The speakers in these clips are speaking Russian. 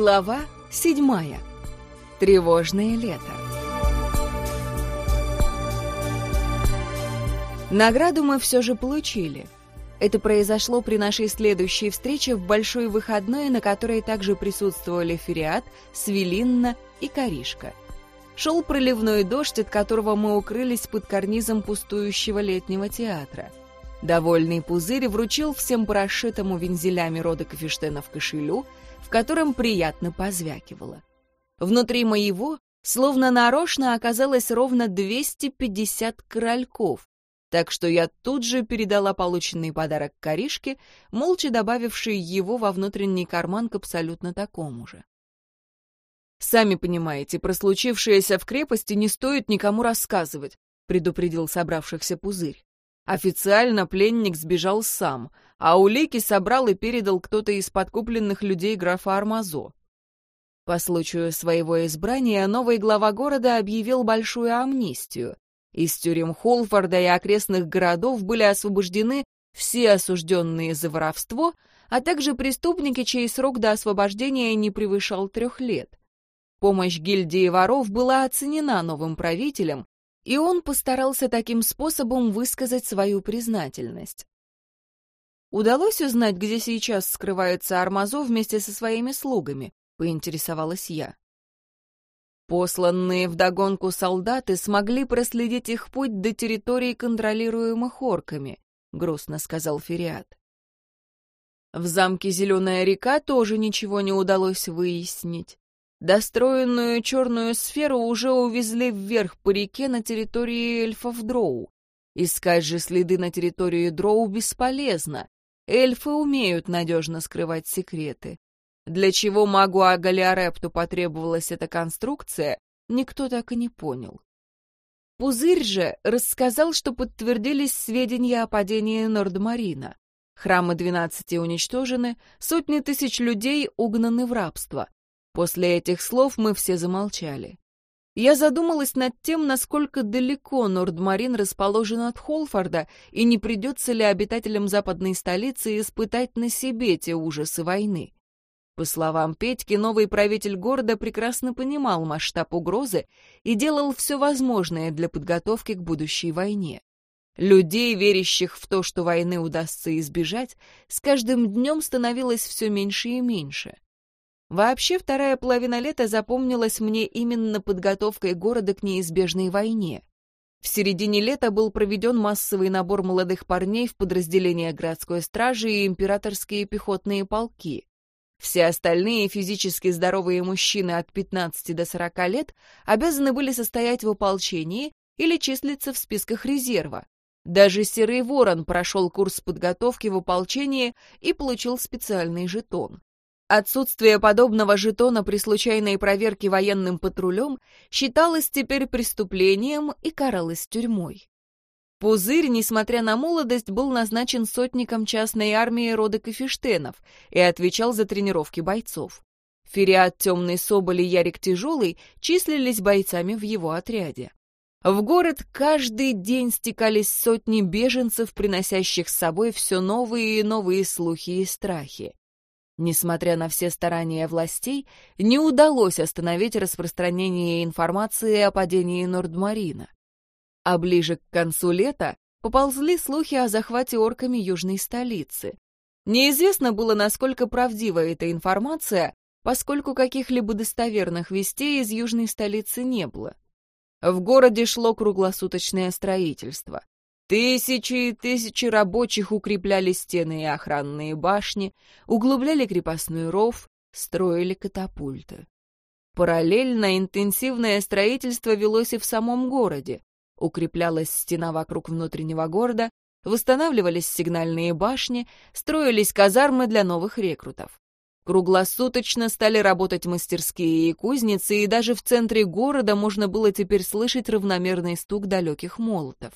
Глава седьмая. Тревожное лето. Награду мы все же получили. Это произошло при нашей следующей встрече в большой выходной, на которой также присутствовали Фериат, Свелинна и Коришка. Шел проливной дождь, от которого мы укрылись под карнизом пустующего летнего театра. Довольный пузырь вручил всем по расшитому вензелями рода Кафештенов кошелю, в котором приятно позвякивало. Внутри моего, словно нарочно, оказалось ровно 250 корольков, так что я тут же передала полученный подарок Коришке, молча добавивший его во внутренний карман к абсолютно такому же. «Сами понимаете, про случившееся в крепости не стоит никому рассказывать», предупредил собравшихся пузырь. Официально пленник сбежал сам, а улики собрал и передал кто-то из подкупленных людей графа Армазо. По случаю своего избрания новый глава города объявил большую амнистию. Из тюрем Холфорда и окрестных городов были освобождены все осужденные за воровство, а также преступники, чей срок до освобождения не превышал трех лет. Помощь гильдии воров была оценена новым правителем, и он постарался таким способом высказать свою признательность. «Удалось узнать, где сейчас скрывается Армазо вместе со своими слугами?» — поинтересовалась я. Посланные вдогонку солдаты смогли проследить их путь до территорий, контролируемых орками, — грустно сказал Фериат. В замке Зеленая река тоже ничего не удалось выяснить. Достроенную черную сферу уже увезли вверх по реке на территории эльфов Дроу. Искать же следы на территории Дроу бесполезно. Эльфы умеют надежно скрывать секреты. Для чего магу Агалиарепту потребовалась эта конструкция, никто так и не понял. Пузырь же рассказал, что подтвердились сведения о падении Нордмарина. Храмы двенадцати уничтожены, сотни тысяч людей угнаны в рабство. После этих слов мы все замолчали. Я задумалась над тем, насколько далеко Нордмарин расположен от Холфорда, и не придется ли обитателям западной столицы испытать на себе те ужасы войны. По словам Петьки, новый правитель города прекрасно понимал масштаб угрозы и делал все возможное для подготовки к будущей войне. Людей, верящих в то, что войны удастся избежать, с каждым днем становилось все меньше и меньше. Вообще, вторая половина лета запомнилась мне именно подготовкой города к неизбежной войне. В середине лета был проведен массовый набор молодых парней в подразделения городской стражи и императорские пехотные полки. Все остальные физически здоровые мужчины от 15 до 40 лет обязаны были состоять в ополчении или числиться в списках резерва. Даже Серый Ворон прошел курс подготовки в ополчении и получил специальный жетон. Отсутствие подобного жетона при случайной проверке военным патрулем считалось теперь преступлением и каралось тюрьмой. Пузырь, несмотря на молодость, был назначен сотником частной армии рода Кафештенов и отвечал за тренировки бойцов. Фериат Темный Соболь и Ярик Тяжелый числились бойцами в его отряде. В город каждый день стекались сотни беженцев, приносящих с собой все новые и новые слухи и страхи. Несмотря на все старания властей, не удалось остановить распространение информации о падении Нордмарина. А ближе к концу лета поползли слухи о захвате орками южной столицы. Неизвестно было, насколько правдива эта информация, поскольку каких-либо достоверных вестей из южной столицы не было. В городе шло круглосуточное строительство. Тысячи и тысячи рабочих укрепляли стены и охранные башни, углубляли крепостной ров, строили катапульты. Параллельно интенсивное строительство велось и в самом городе. Укреплялась стена вокруг внутреннего города, восстанавливались сигнальные башни, строились казармы для новых рекрутов. Круглосуточно стали работать мастерские и кузницы, и даже в центре города можно было теперь слышать равномерный стук далеких молотов.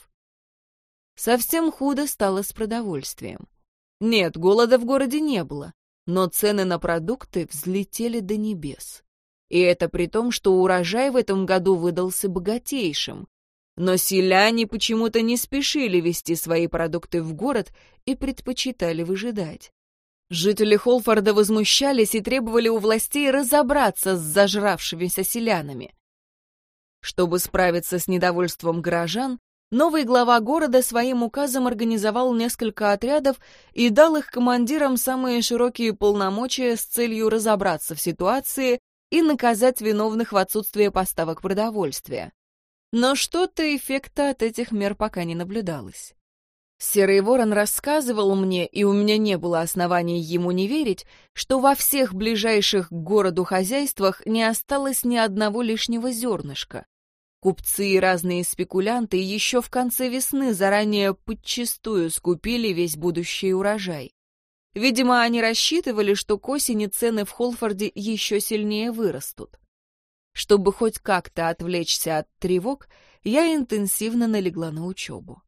Совсем худо стало с продовольствием. Нет, голода в городе не было, но цены на продукты взлетели до небес. И это при том, что урожай в этом году выдался богатейшим. Но селяне почему-то не спешили везти свои продукты в город и предпочитали выжидать. Жители Холфорда возмущались и требовали у властей разобраться с зажравшимися селянами. Чтобы справиться с недовольством горожан, новый глава города своим указом организовал несколько отрядов и дал их командирам самые широкие полномочия с целью разобраться в ситуации и наказать виновных в отсутствии поставок продовольствия. Но что-то эффекта от этих мер пока не наблюдалось. Серый ворон рассказывал мне, и у меня не было оснований ему не верить, что во всех ближайших к городу хозяйствах не осталось ни одного лишнего зернышка. Купцы и разные спекулянты еще в конце весны заранее подчистую скупили весь будущий урожай. Видимо, они рассчитывали, что к осени цены в Холфорде еще сильнее вырастут. Чтобы хоть как-то отвлечься от тревог, я интенсивно налегла на учебу.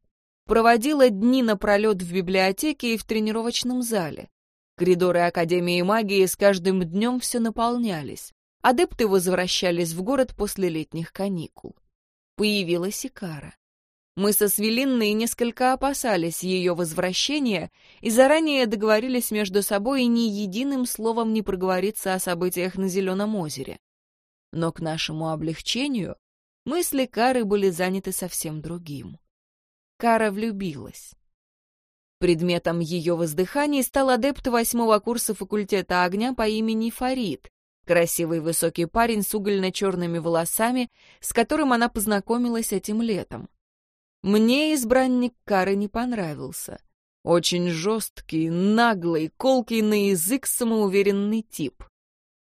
Проводила дни напролет в библиотеке и в тренировочном зале. Коридоры Академии магии с каждым днем все наполнялись. Адепты возвращались в город после летних каникул. Появилась Икара. Мы со Свелинной несколько опасались ее возвращения и заранее договорились между собой ни единым словом не проговориться о событиях на Зеленом озере. Но к нашему облегчению мысли Кары были заняты совсем другим. Кара влюбилась. Предметом ее воздыханий стал адепт восьмого курса факультета огня по имени Фарид, красивый высокий парень с угольно-черными волосами, с которым она познакомилась этим летом. Мне избранник Кары не понравился. Очень жесткий, наглый, колкий на язык самоуверенный тип.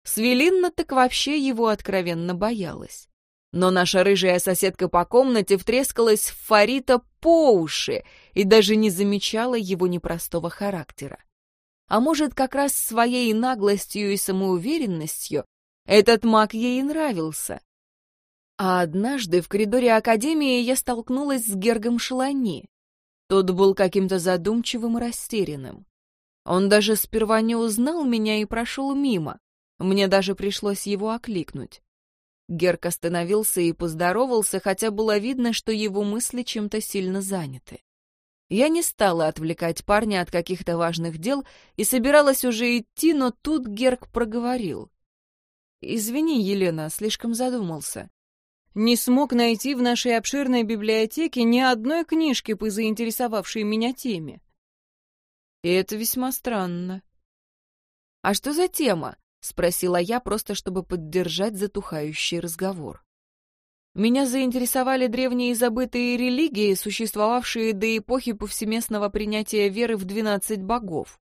Свелинна так вообще его откровенно боялась. Но наша рыжая соседка по комнате втрескалась в Фарита по уши и даже не замечала его непростого характера. А может, как раз своей наглостью и самоуверенностью этот маг ей нравился. А однажды в коридоре Академии я столкнулась с Гергом Шелани. Тот был каким-то задумчивым и растерянным. Он даже сперва не узнал меня и прошел мимо. Мне даже пришлось его окликнуть. Герк остановился и поздоровался, хотя было видно, что его мысли чем-то сильно заняты. Я не стала отвлекать парня от каких-то важных дел и собиралась уже идти, но тут Герк проговорил. «Извини, Елена, слишком задумался. Не смог найти в нашей обширной библиотеке ни одной книжки по заинтересовавшей меня теме. И это весьма странно. А что за тема? — спросила я, просто чтобы поддержать затухающий разговор. Меня заинтересовали древние забытые религии, существовавшие до эпохи повсеместного принятия веры в двенадцать богов.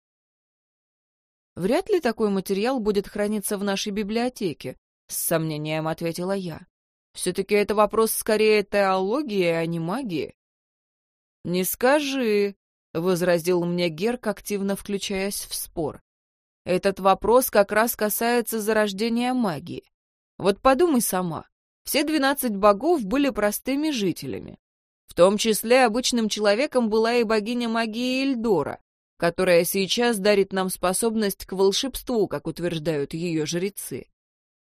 «Вряд ли такой материал будет храниться в нашей библиотеке», — с сомнением ответила я. «Все-таки это вопрос скорее теологии, а не магии». «Не скажи», — возразил мне Герк, активно включаясь в спор. Этот вопрос как раз касается зарождения магии. Вот подумай сама. Все двенадцать богов были простыми жителями. В том числе обычным человеком была и богиня магии Эльдора, которая сейчас дарит нам способность к волшебству, как утверждают ее жрецы.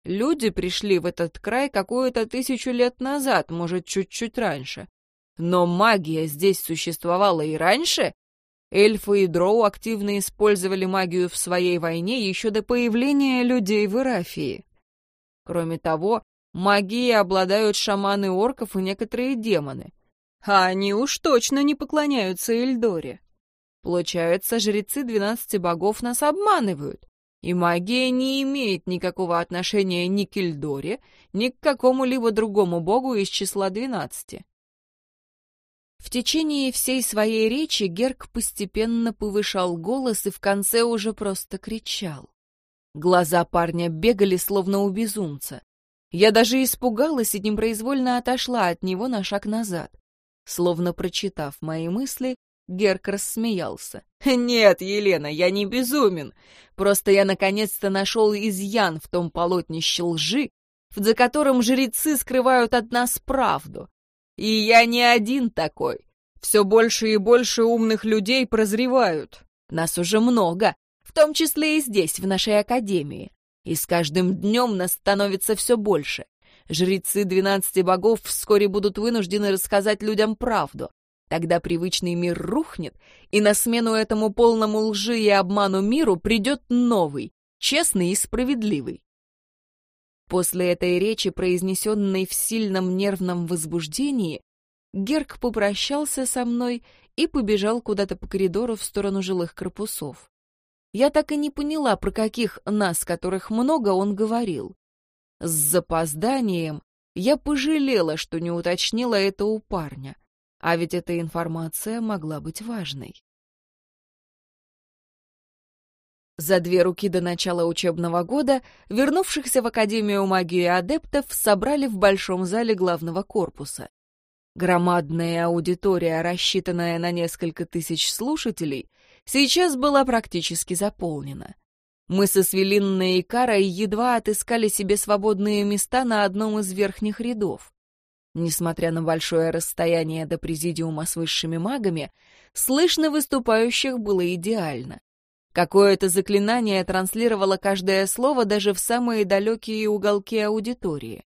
Люди пришли в этот край какую-то тысячу лет назад, может, чуть-чуть раньше. Но магия здесь существовала и раньше, Эльфы и дроу активно использовали магию в своей войне еще до появления людей в Ирафии. Кроме того, магией обладают шаманы орков и некоторые демоны. А они уж точно не поклоняются Эльдоре. Получается, жрецы двенадцати богов нас обманывают, и магия не имеет никакого отношения ни к Эльдоре, ни к какому-либо другому богу из числа двенадцати. В течение всей своей речи Герк постепенно повышал голос и в конце уже просто кричал. Глаза парня бегали, словно у безумца. Я даже испугалась и непроизвольно отошла от него на шаг назад. Словно прочитав мои мысли, Герк рассмеялся. «Нет, Елена, я не безумен. Просто я наконец-то нашел изъян в том полотнище лжи, за которым жрецы скрывают от нас правду. И я не один такой. Все больше и больше умных людей прозревают. Нас уже много, в том числе и здесь, в нашей академии. И с каждым днем нас становится все больше. Жрецы двенадцати богов вскоре будут вынуждены рассказать людям правду. Тогда привычный мир рухнет, и на смену этому полному лжи и обману миру придет новый, честный и справедливый. После этой речи, произнесенной в сильном нервном возбуждении, Герк попрощался со мной и побежал куда-то по коридору в сторону жилых корпусов. Я так и не поняла, про каких нас, которых много, он говорил. С запозданием я пожалела, что не уточнила это у парня, а ведь эта информация могла быть важной. За две руки до начала учебного года вернувшихся в Академию магии адептов собрали в большом зале главного корпуса. Громадная аудитория, рассчитанная на несколько тысяч слушателей, сейчас была практически заполнена. Мы со Свелинной и Карой едва отыскали себе свободные места на одном из верхних рядов. Несмотря на большое расстояние до президиума с высшими магами, слышно выступающих было идеально. Какое-то заклинание транслировало каждое слово даже в самые далекие уголки аудитории.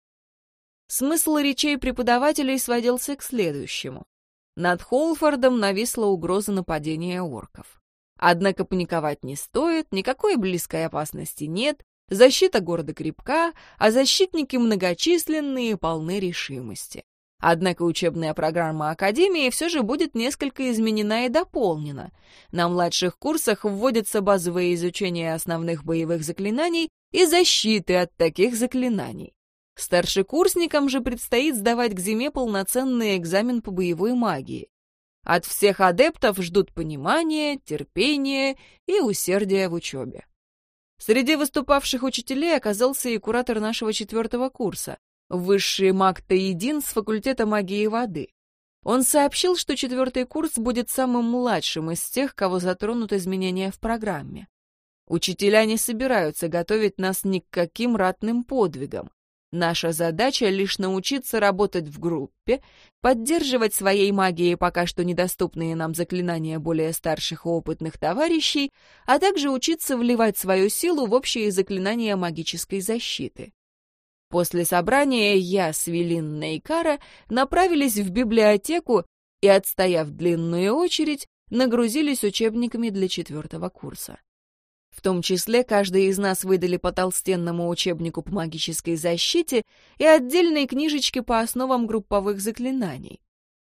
Смысл речей преподавателей сводился к следующему. Над Холфордом нависла угроза нападения орков. Однако паниковать не стоит, никакой близкой опасности нет, защита города крепка, а защитники многочисленные и полны решимости. Однако учебная программа Академии все же будет несколько изменена и дополнена. На младших курсах вводится базовое изучение основных боевых заклинаний и защиты от таких заклинаний. Старшекурсникам же предстоит сдавать к зиме полноценный экзамен по боевой магии. От всех адептов ждут понимания, терпения и усердия в учебе. Среди выступавших учителей оказался и куратор нашего четвертого курса, высший маг Таидин с факультета магии воды. Он сообщил, что четвертый курс будет самым младшим из тех, кого затронут изменения в программе. Учителя не собираются готовить нас ни к каким ратным подвигам. Наша задача лишь научиться работать в группе, поддерживать своей магией пока что недоступные нам заклинания более старших и опытных товарищей, а также учиться вливать свою силу в общие заклинания магической защиты. После собрания я, Свелинна и Кара направились в библиотеку и, отстояв длинную очередь, нагрузились учебниками для четвертого курса. В том числе каждый из нас выдали по толстенному учебнику по магической защите и отдельной книжечке по основам групповых заклинаний.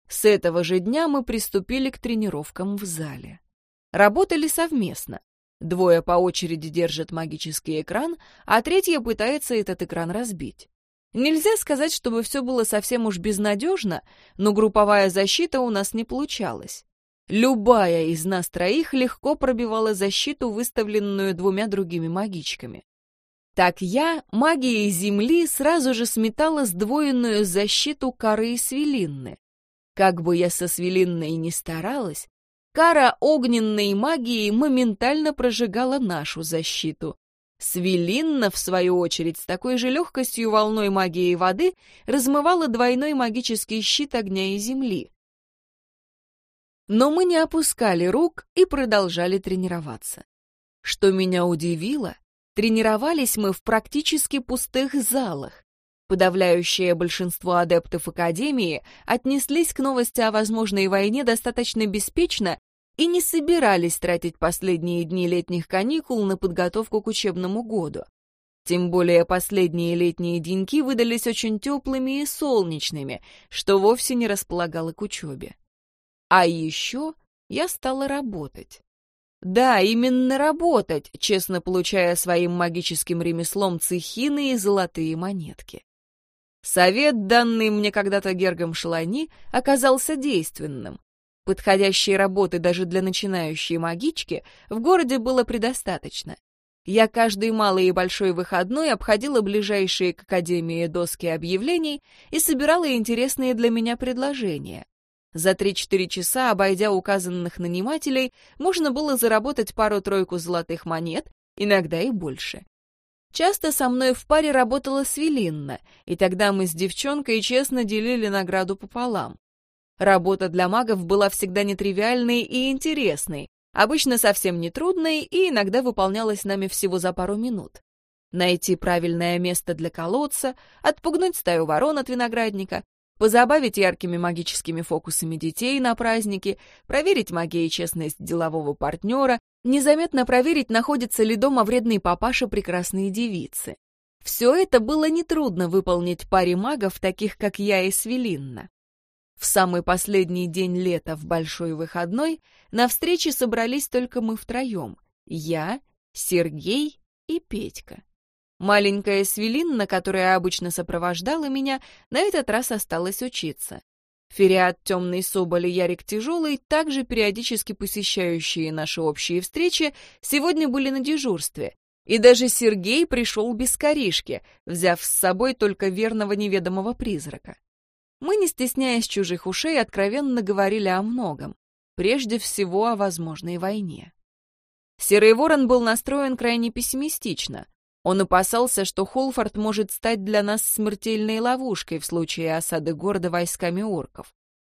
С этого же дня мы приступили к тренировкам в зале. Работали совместно. Двое по очереди держат магический экран, а третья пытается этот экран разбить. Нельзя сказать, чтобы все было совсем уж безнадежно, но групповая защита у нас не получалась. Любая из нас троих легко пробивала защиту, выставленную двумя другими магичками. Так я, магией Земли, сразу же сметала сдвоенную защиту Кары и Свелинны. Как бы я со Свелинной ни старалась, Кара огненной магией моментально прожигала нашу защиту. Свелинна, в свою очередь, с такой же легкостью волной магии воды размывала двойной магический щит огня и земли. Но мы не опускали рук и продолжали тренироваться. Что меня удивило, тренировались мы в практически пустых залах. Подавляющее большинство адептов Академии отнеслись к новости о возможной войне достаточно беспечно и не собирались тратить последние дни летних каникул на подготовку к учебному году. Тем более последние летние деньки выдались очень теплыми и солнечными, что вовсе не располагало к учебе. А еще я стала работать. Да, именно работать, честно получая своим магическим ремеслом цехины и золотые монетки. Совет, данный мне когда-то Гергом Шелани, оказался действенным. Подходящей работы даже для начинающей магички в городе было предостаточно. Я каждый малый и большой выходной обходила ближайшие к Академии доски объявлений и собирала интересные для меня предложения. За 3-4 часа, обойдя указанных нанимателей, можно было заработать пару-тройку золотых монет, иногда и больше. Часто со мной в паре работала Свелинна, и тогда мы с девчонкой честно делили награду пополам. Работа для магов была всегда нетривиальной и интересной, обычно совсем нетрудной и иногда выполнялась нами всего за пару минут. Найти правильное место для колодца, отпугнуть стаю ворон от виноградника, позабавить яркими магическими фокусами детей на празднике, проверить магией честность делового партнера, незаметно проверить, находится ли дома вредный папаша прекрасные девицы. Все это было нетрудно выполнить паре магов, таких как я и Свелинна. В самый последний день лета в большой выходной на встрече собрались только мы втроем — я, Сергей и Петька. Маленькая Свелинна, которая обычно сопровождала меня, на этот раз осталась учиться. Фериат Темный Соболь и Ярик Тяжелый, также периодически посещающие наши общие встречи, сегодня были на дежурстве. И даже Сергей пришел без коришки, взяв с собой только верного неведомого призрака. Мы, не стесняясь чужих ушей, откровенно говорили о многом. Прежде всего о возможной войне. Серый Ворон был настроен крайне пессимистично. Он опасался, что Холфорд может стать для нас смертельной ловушкой в случае осады города войсками орков.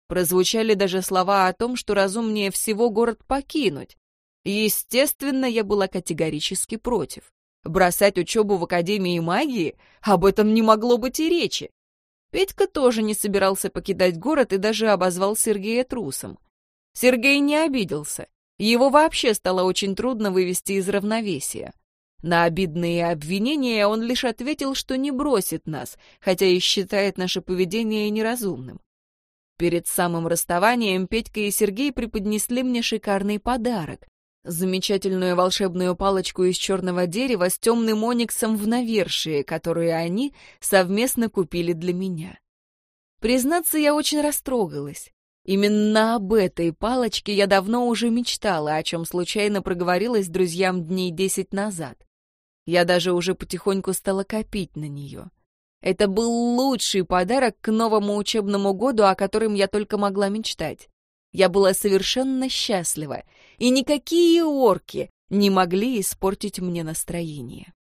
Прозвучали даже слова о том, что разумнее всего город покинуть. Естественно, я была категорически против. Бросать учебу в Академии магии? Об этом не могло быть и речи. Петька тоже не собирался покидать город и даже обозвал Сергея трусом. Сергей не обиделся. Его вообще стало очень трудно вывести из равновесия. На обидные обвинения он лишь ответил, что не бросит нас, хотя и считает наше поведение неразумным. Перед самым расставанием Петька и Сергей преподнесли мне шикарный подарок замечательную волшебную палочку из черного дерева с темным ониксом в навершии, которую они совместно купили для меня. Признаться, я очень растрогалась. Именно об этой палочке я давно уже мечтала, о чем случайно проговорилась друзьям дней десять назад. Я даже уже потихоньку стала копить на нее. Это был лучший подарок к новому учебному году, о котором я только могла мечтать. Я была совершенно счастлива, и никакие орки не могли испортить мне настроение.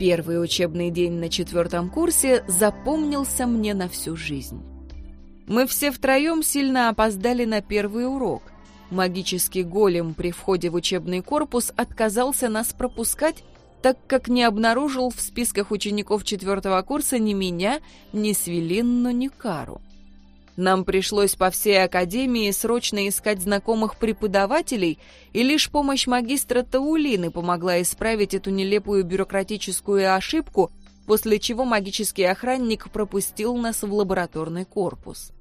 Первый учебный день на четвертом курсе запомнился мне на всю жизнь. Мы все втроем сильно опоздали на первый урок — Магический голем при входе в учебный корпус отказался нас пропускать, так как не обнаружил в списках учеников четвертого курса ни меня, ни Свелинну, ни Кару. Нам пришлось по всей академии срочно искать знакомых преподавателей, и лишь помощь магистра Таулины помогла исправить эту нелепую бюрократическую ошибку, после чего магический охранник пропустил нас в лабораторный корпус.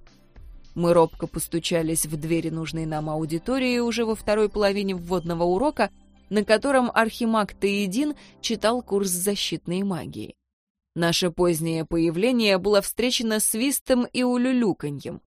Мы робко постучались в двери нужной нам аудитории уже во второй половине вводного урока, на котором архимаг Таидин читал курс защитной магии. Наше позднее появление было встречено свистом и улюлюканьем.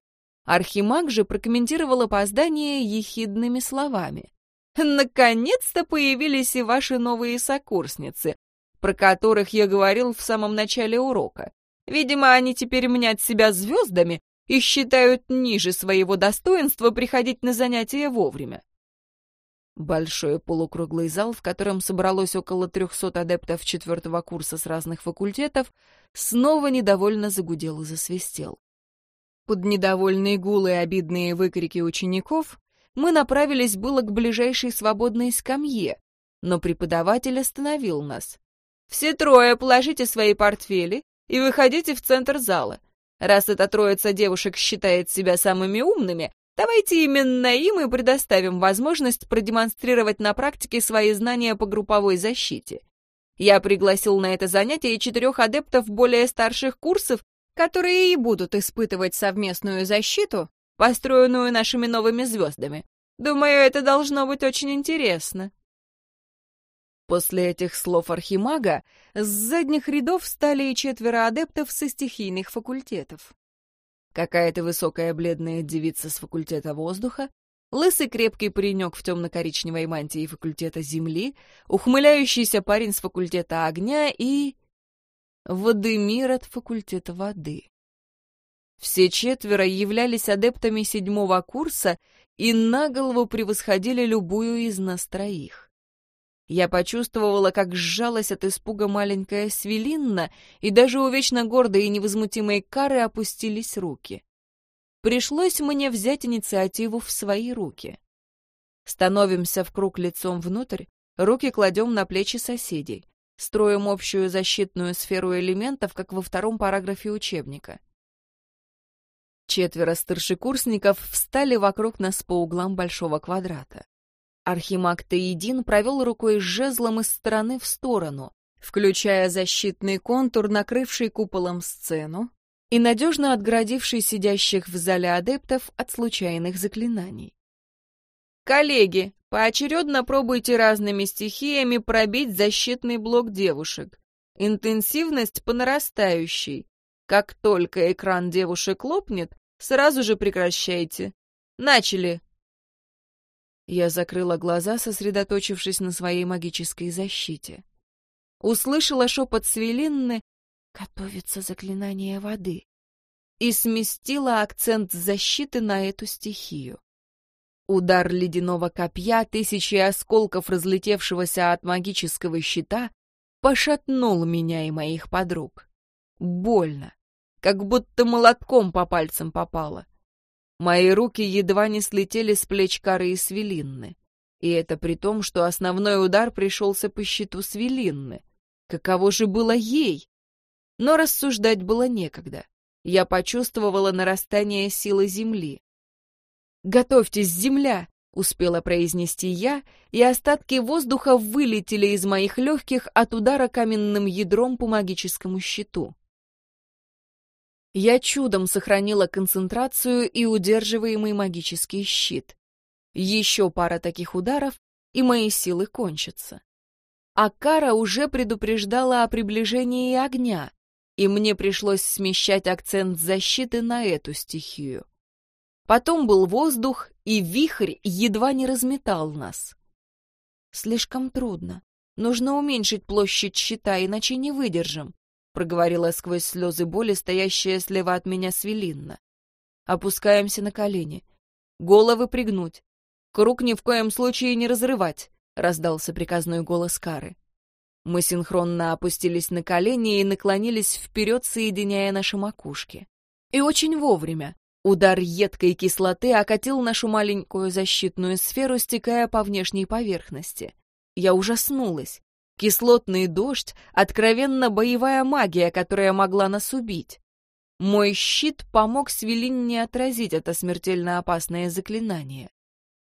Архимаг же прокомментировал опоздание ехидными словами. «Наконец-то появились и ваши новые сокурсницы, про которых я говорил в самом начале урока. Видимо, они теперь мнят себя звездами, и считают ниже своего достоинства приходить на занятия вовремя. Большой полукруглый зал, в котором собралось около трехсот адептов четвертого курса с разных факультетов, снова недовольно загудел и засвистел. Под недовольные гулы и обидные выкрики учеников мы направились было к ближайшей свободной скамье, но преподаватель остановил нас. «Все трое положите свои портфели и выходите в центр зала. Раз эта троица девушек считает себя самыми умными, давайте именно им и предоставим возможность продемонстрировать на практике свои знания по групповой защите. Я пригласил на это занятие четырех адептов более старших курсов, которые и будут испытывать совместную защиту, построенную нашими новыми звездами. Думаю, это должно быть очень интересно. После этих слов архимага с задних рядов встали и четверо адептов со стихийных факультетов. Какая-то высокая бледная девица с факультета воздуха, лысый крепкий паренек в темно-коричневой мантии факультета земли, ухмыляющийся парень с факультета огня и... Водемир от факультета воды. Все четверо являлись адептами седьмого курса и на голову превосходили любую из нас троих. Я почувствовала, как сжалась от испуга маленькая Свелинна, и даже у вечно гордой и невозмутимой Кары опустились руки. пришлось мне взять инициативу в свои руки. Становимся в круг лицом внутрь, руки кладем на плечи соседей, строим общую защитную сферу элементов, как во втором параграфе учебника. Четверо старшекурсников встали вокруг нас по углам большого квадрата. Архимаг Таидин провел рукой с жезлом из стороны в сторону, включая защитный контур, накрывший куполом сцену и надежно отгородивший сидящих в зале адептов от случайных заклинаний. «Коллеги, поочередно пробуйте разными стихиями пробить защитный блок девушек. Интенсивность по нарастающей. Как только экран девушек лопнет, сразу же прекращайте. Начали!» Я закрыла глаза, сосредоточившись на своей магической защите. Услышала шепот Свелинны «Готовится заклинание воды» и сместила акцент защиты на эту стихию. Удар ледяного копья, тысячи осколков разлетевшегося от магического щита, пошатнул меня и моих подруг. Больно, как будто молотком по пальцам попало. Мои руки едва не слетели с плеч коры и свелинны. И это при том, что основной удар пришелся по щиту свелинны. Каково же было ей? Но рассуждать было некогда. Я почувствовала нарастание силы земли. «Готовьтесь, земля!» — успела произнести я, и остатки воздуха вылетели из моих легких от удара каменным ядром по магическому щиту. Я чудом сохранила концентрацию и удерживаемый магический щит. Еще пара таких ударов, и мои силы кончатся. А Кара уже предупреждала о приближении огня, и мне пришлось смещать акцент защиты на эту стихию. Потом был воздух, и вихрь едва не разметал нас. Слишком трудно. Нужно уменьшить площадь щита, иначе не выдержим проговорила сквозь слезы боли стоящая слева от меня Свелинна. Опускаемся на колени. Головы пригнуть. Круг ни в коем случае не разрывать, раздался приказной голос Кары. Мы синхронно опустились на колени и наклонились вперед, соединяя наши макушки. И очень вовремя. Удар едкой кислоты окатил нашу маленькую защитную сферу, стекая по внешней поверхности. Я ужаснулась. Кислотный дождь — откровенно боевая магия, которая могла нас убить. Мой щит помог Свелинне отразить это смертельно опасное заклинание.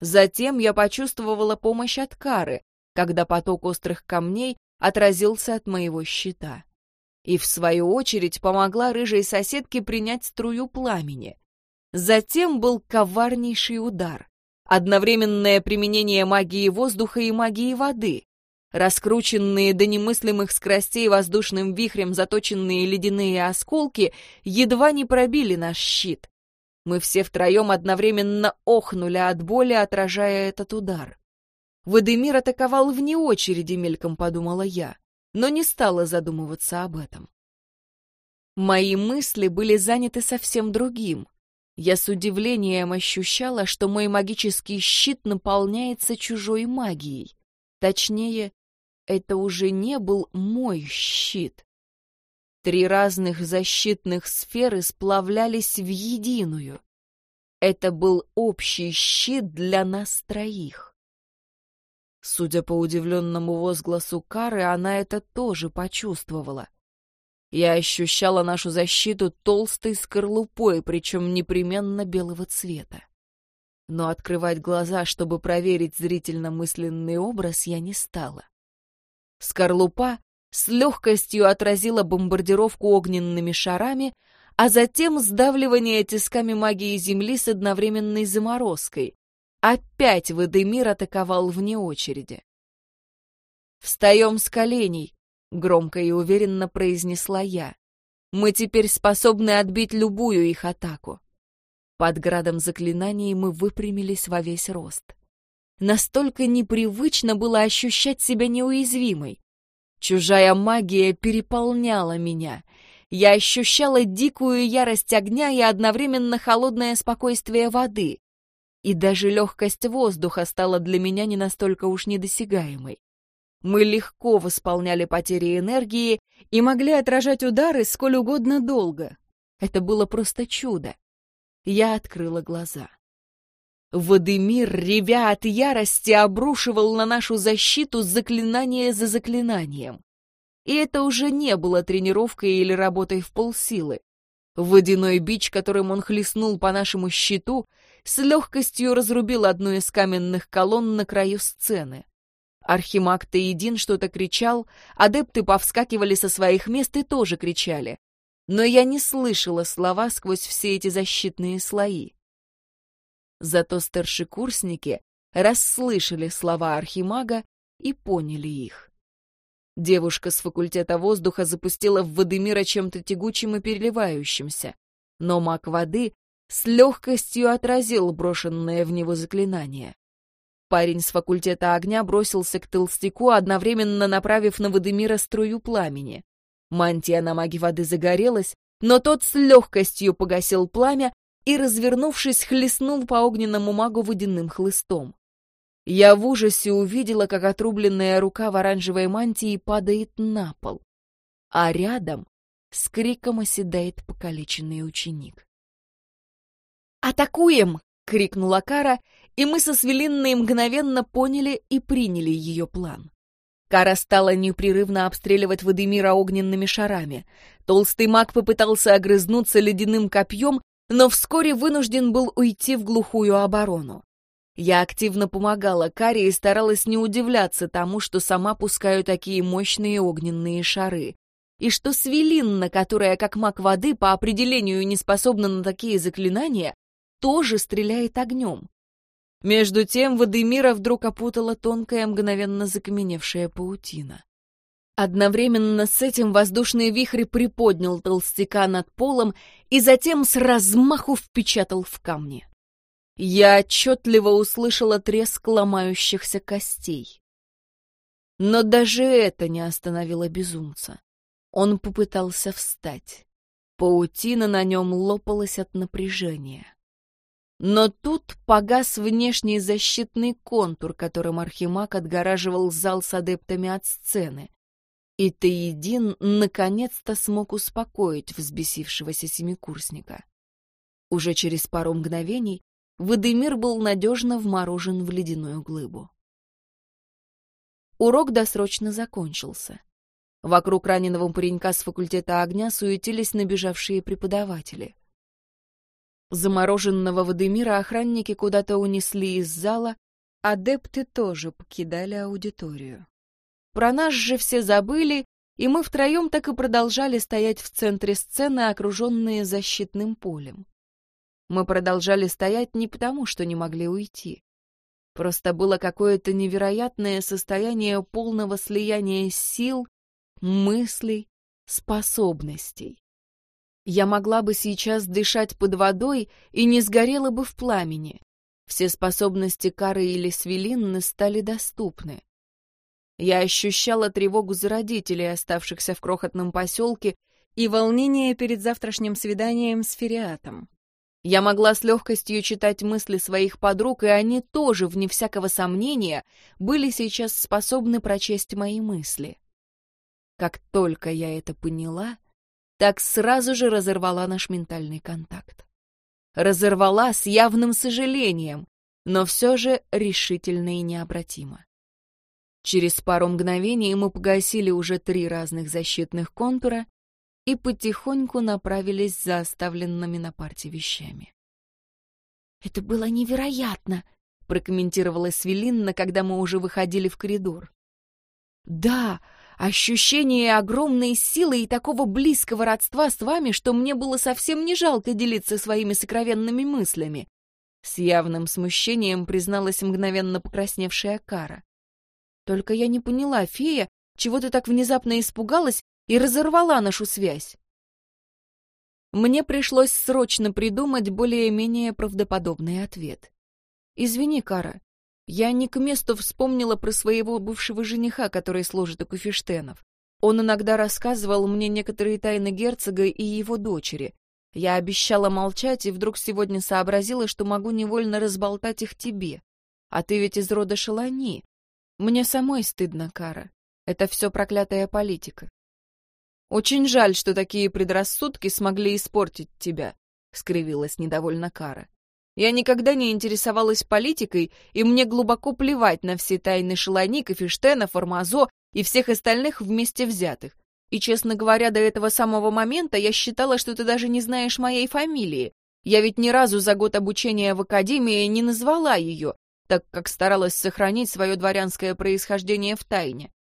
Затем я почувствовала помощь от Кары, когда поток острых камней отразился от моего щита. И, в свою очередь, помогла рыжей соседке принять струю пламени. Затем был коварнейший удар. Одновременное применение магии воздуха и магии воды. Раскрученные до немыслимых скоростей воздушным вихрем заточенные ледяные осколки едва не пробили наш щит. Мы все втроем одновременно охнули от боли, отражая этот удар. Вадимир атаковал вне очереди, мельком подумала я, но не стала задумываться об этом. Мои мысли были заняты совсем другим. Я с удивлением ощущала, что мой магический щит наполняется чужой магией. Точнее, это уже не был мой щит. Три разных защитных сферы сплавлялись в единую. Это был общий щит для нас троих. Судя по удивленному возгласу Кары, она это тоже почувствовала. Я ощущала нашу защиту толстой скорлупой, причем непременно белого цвета. Но открывать глаза, чтобы проверить зрительно-мысленный образ, я не стала. Скорлупа с легкостью отразила бомбардировку огненными шарами, а затем сдавливание тисками магии Земли с одновременной заморозкой. Опять Вадимир атаковал вне очереди. «Встаем с коленей», — громко и уверенно произнесла я. «Мы теперь способны отбить любую их атаку». Под градом заклинаний мы выпрямились во весь рост. Настолько непривычно было ощущать себя неуязвимой. Чужая магия переполняла меня. Я ощущала дикую ярость огня и одновременно холодное спокойствие воды. И даже легкость воздуха стала для меня не настолько уж недосягаемой. Мы легко восполняли потери энергии и могли отражать удары сколь угодно долго. Это было просто чудо. Я открыла глаза. Вадимир, ревя от ярости, обрушивал на нашу защиту заклинание за заклинанием. И это уже не было тренировкой или работой в полсилы. Водяной бич, которым он хлестнул по нашему щиту, с легкостью разрубил одну из каменных колонн на краю сцены. Архимаг Таедин что-то кричал, адепты повскакивали со своих мест и тоже кричали. Но я не слышала слова сквозь все эти защитные слои. Зато старшекурсники расслышали слова Архимага и поняли их. Девушка с факультета воздуха запустила в Вадимира чем-то тягучим и переливающимся, но маг воды с легкостью отразил брошенное в него заклинание. Парень с факультета огня бросился к толстяку, одновременно направив на Вадимира струю пламени. Мантия на маге воды загорелась, но тот с легкостью погасил пламя и, развернувшись, хлестнул по огненному магу водяным хлыстом. Я в ужасе увидела, как отрубленная рука в оранжевой мантии падает на пол, а рядом с криком оседает покалеченный ученик. «Атакуем!» — крикнула Кара, и мы со Свелинной мгновенно поняли и приняли ее план. Кара стала непрерывно обстреливать Вадимира огненными шарами. Толстый маг попытался огрызнуться ледяным копьем, но вскоре вынужден был уйти в глухую оборону. Я активно помогала Каре и старалась не удивляться тому, что сама пускаю такие мощные огненные шары. И что Свелинна, которая как маг воды по определению не способна на такие заклинания, тоже стреляет огнем. Между тем Вадимира вдруг опутала тонкая, мгновенно закаменевшая паутина. Одновременно с этим воздушный вихрь приподнял толстяка над полом и затем с размаху впечатал в камни. Я отчетливо услышала треск ломающихся костей. Но даже это не остановило безумца. Он попытался встать. Паутина на нем лопалась от напряжения. Но тут погас внешний защитный контур, которым Архимаг отгораживал зал с адептами от сцены. И Таедин наконец-то смог успокоить взбесившегося семикурсника. Уже через пару мгновений Вадимир был надежно вморожен в ледяную глыбу. Урок досрочно закончился. Вокруг раненого паренька с факультета огня суетились набежавшие преподаватели. Замороженного Вадимира охранники куда-то унесли из зала, адепты тоже покидали аудиторию. Про нас же все забыли, и мы втроем так и продолжали стоять в центре сцены, окруженные защитным полем. Мы продолжали стоять не потому, что не могли уйти. Просто было какое-то невероятное состояние полного слияния сил, мыслей, способностей. Я могла бы сейчас дышать под водой и не сгорела бы в пламени. Все способности Кары или Свелинны стали доступны. Я ощущала тревогу за родителей, оставшихся в крохотном поселке, и волнение перед завтрашним свиданием с Фериатом. Я могла с легкостью читать мысли своих подруг, и они тоже, вне всякого сомнения, были сейчас способны прочесть мои мысли. Как только я это поняла, так сразу же разорвала наш ментальный контакт. Разорвала с явным сожалением, но все же решительно и необратимо. Через пару мгновений мы погасили уже три разных защитных контура и потихоньку направились за оставленными на парте вещами. «Это было невероятно!» — прокомментировала Свелинна, когда мы уже выходили в коридор. «Да, ощущение огромной силы и такого близкого родства с вами, что мне было совсем не жалко делиться своими сокровенными мыслями», — с явным смущением призналась мгновенно покрасневшая Кара. «Только я не поняла, фея, чего ты так внезапно испугалась и разорвала нашу связь. Мне пришлось срочно придумать более-менее правдоподобный ответ. «Извини, Кара, я не к месту вспомнила про своего бывшего жениха, который служит у Куфештенов. Он иногда рассказывал мне некоторые тайны герцога и его дочери. Я обещала молчать и вдруг сегодня сообразила, что могу невольно разболтать их тебе. А ты ведь из рода Шалани. Мне самой стыдно, Кара. Это все проклятая политика. Очень жаль, что такие предрассудки смогли испортить тебя. скривилась недовольно Кара. Я никогда не интересовалась политикой, и мне глубоко плевать на все тайны Шелони, Кафештена, Формазо и всех остальных вместе взятых. И, честно говоря, до этого самого момента я считала, что ты даже не знаешь моей фамилии. Я ведь ни разу за год обучения в академии не назвала ее, так как старалась сохранить свое дворянское происхождение в тайне.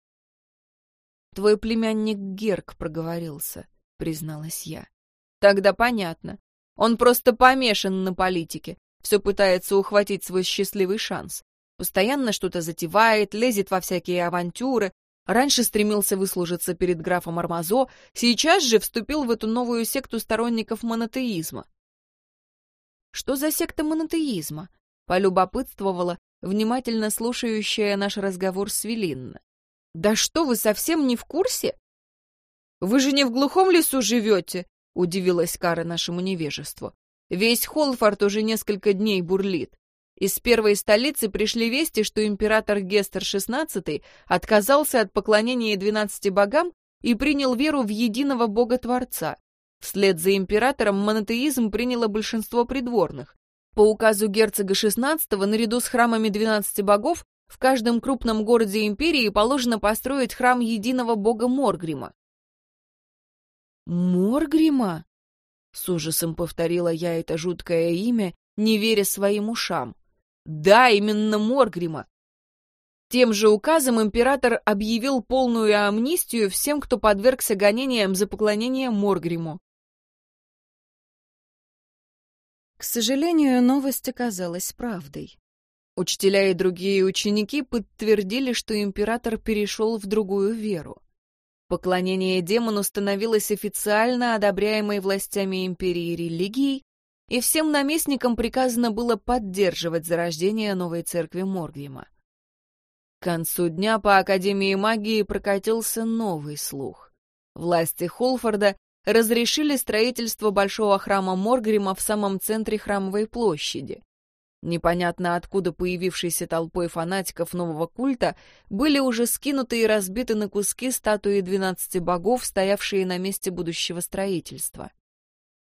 «Твой племянник Герк проговорился», — призналась я. «Тогда понятно. Он просто помешан на политике все пытается ухватить свой счастливый шанс. Постоянно что-то затевает, лезет во всякие авантюры. Раньше стремился выслужиться перед графом Армазо, сейчас же вступил в эту новую секту сторонников монотеизма. «Что за секта монотеизма?» — полюбопытствовала, внимательно слушающая наш разговор с Велинна. «Да что, вы совсем не в курсе?» «Вы же не в глухом лесу живете?» — удивилась Кара нашему невежеству. Весь Холфорд уже несколько дней бурлит. Из первой столицы пришли вести, что император Гестер XVI отказался от поклонения двенадцати богам и принял веру в единого бога-творца. Вслед за императором монотеизм приняло большинство придворных. По указу герцога XVI наряду с храмами двенадцати богов в каждом крупном городе империи положено построить храм единого бога Моргрима. «Моргрима?» С ужасом повторила я это жуткое имя, не веря своим ушам. Да, именно Моргрима. Тем же указом император объявил полную амнистию всем, кто подвергся гонениям за поклонение Моргриму. К сожалению, новость оказалась правдой. Учителя и другие ученики подтвердили, что император перешел в другую веру. Поклонение демону становилось официально одобряемой властями империи религией, и всем наместникам приказано было поддерживать зарождение новой церкви Моргвима. К концу дня по Академии магии прокатился новый слух. Власти Холфорда разрешили строительство большого храма Моргрима в самом центре храмовой площади. Непонятно откуда появившейся толпой фанатиков нового культа были уже скинуты и разбиты на куски статуи двенадцати богов, стоявшие на месте будущего строительства.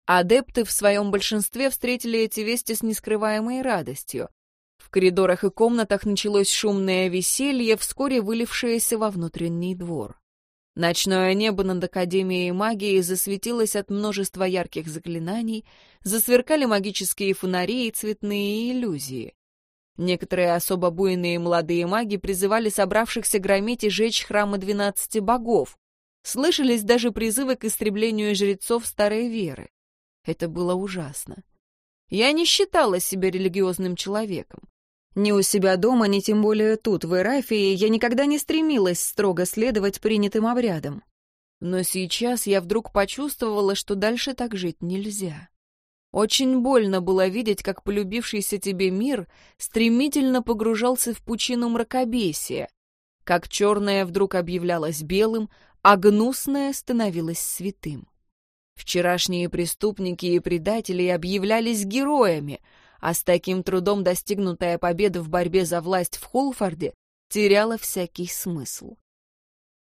Адепты в своем большинстве встретили эти вести с нескрываемой радостью. В коридорах и комнатах началось шумное веселье, вскоре вылившееся во внутренний двор. Ночное небо над Академией магии засветилось от множества ярких заклинаний, засверкали магические фонари и цветные иллюзии. Некоторые особо буйные молодые маги призывали собравшихся громить и жечь храмы двенадцати богов. Слышались даже призывы к истреблению жрецов старой веры. Это было ужасно. Я не считала себя религиозным человеком. Ни у себя дома, ни тем более тут, в Эрафии, я никогда не стремилась строго следовать принятым обрядам. Но сейчас я вдруг почувствовала, что дальше так жить нельзя. Очень больно было видеть, как полюбившийся тебе мир стремительно погружался в пучину мракобесия, как черное вдруг объявлялось белым, а гнусное становилось святым. Вчерашние преступники и предатели объявлялись героями — а с таким трудом достигнутая победа в борьбе за власть в Холфорде теряла всякий смысл.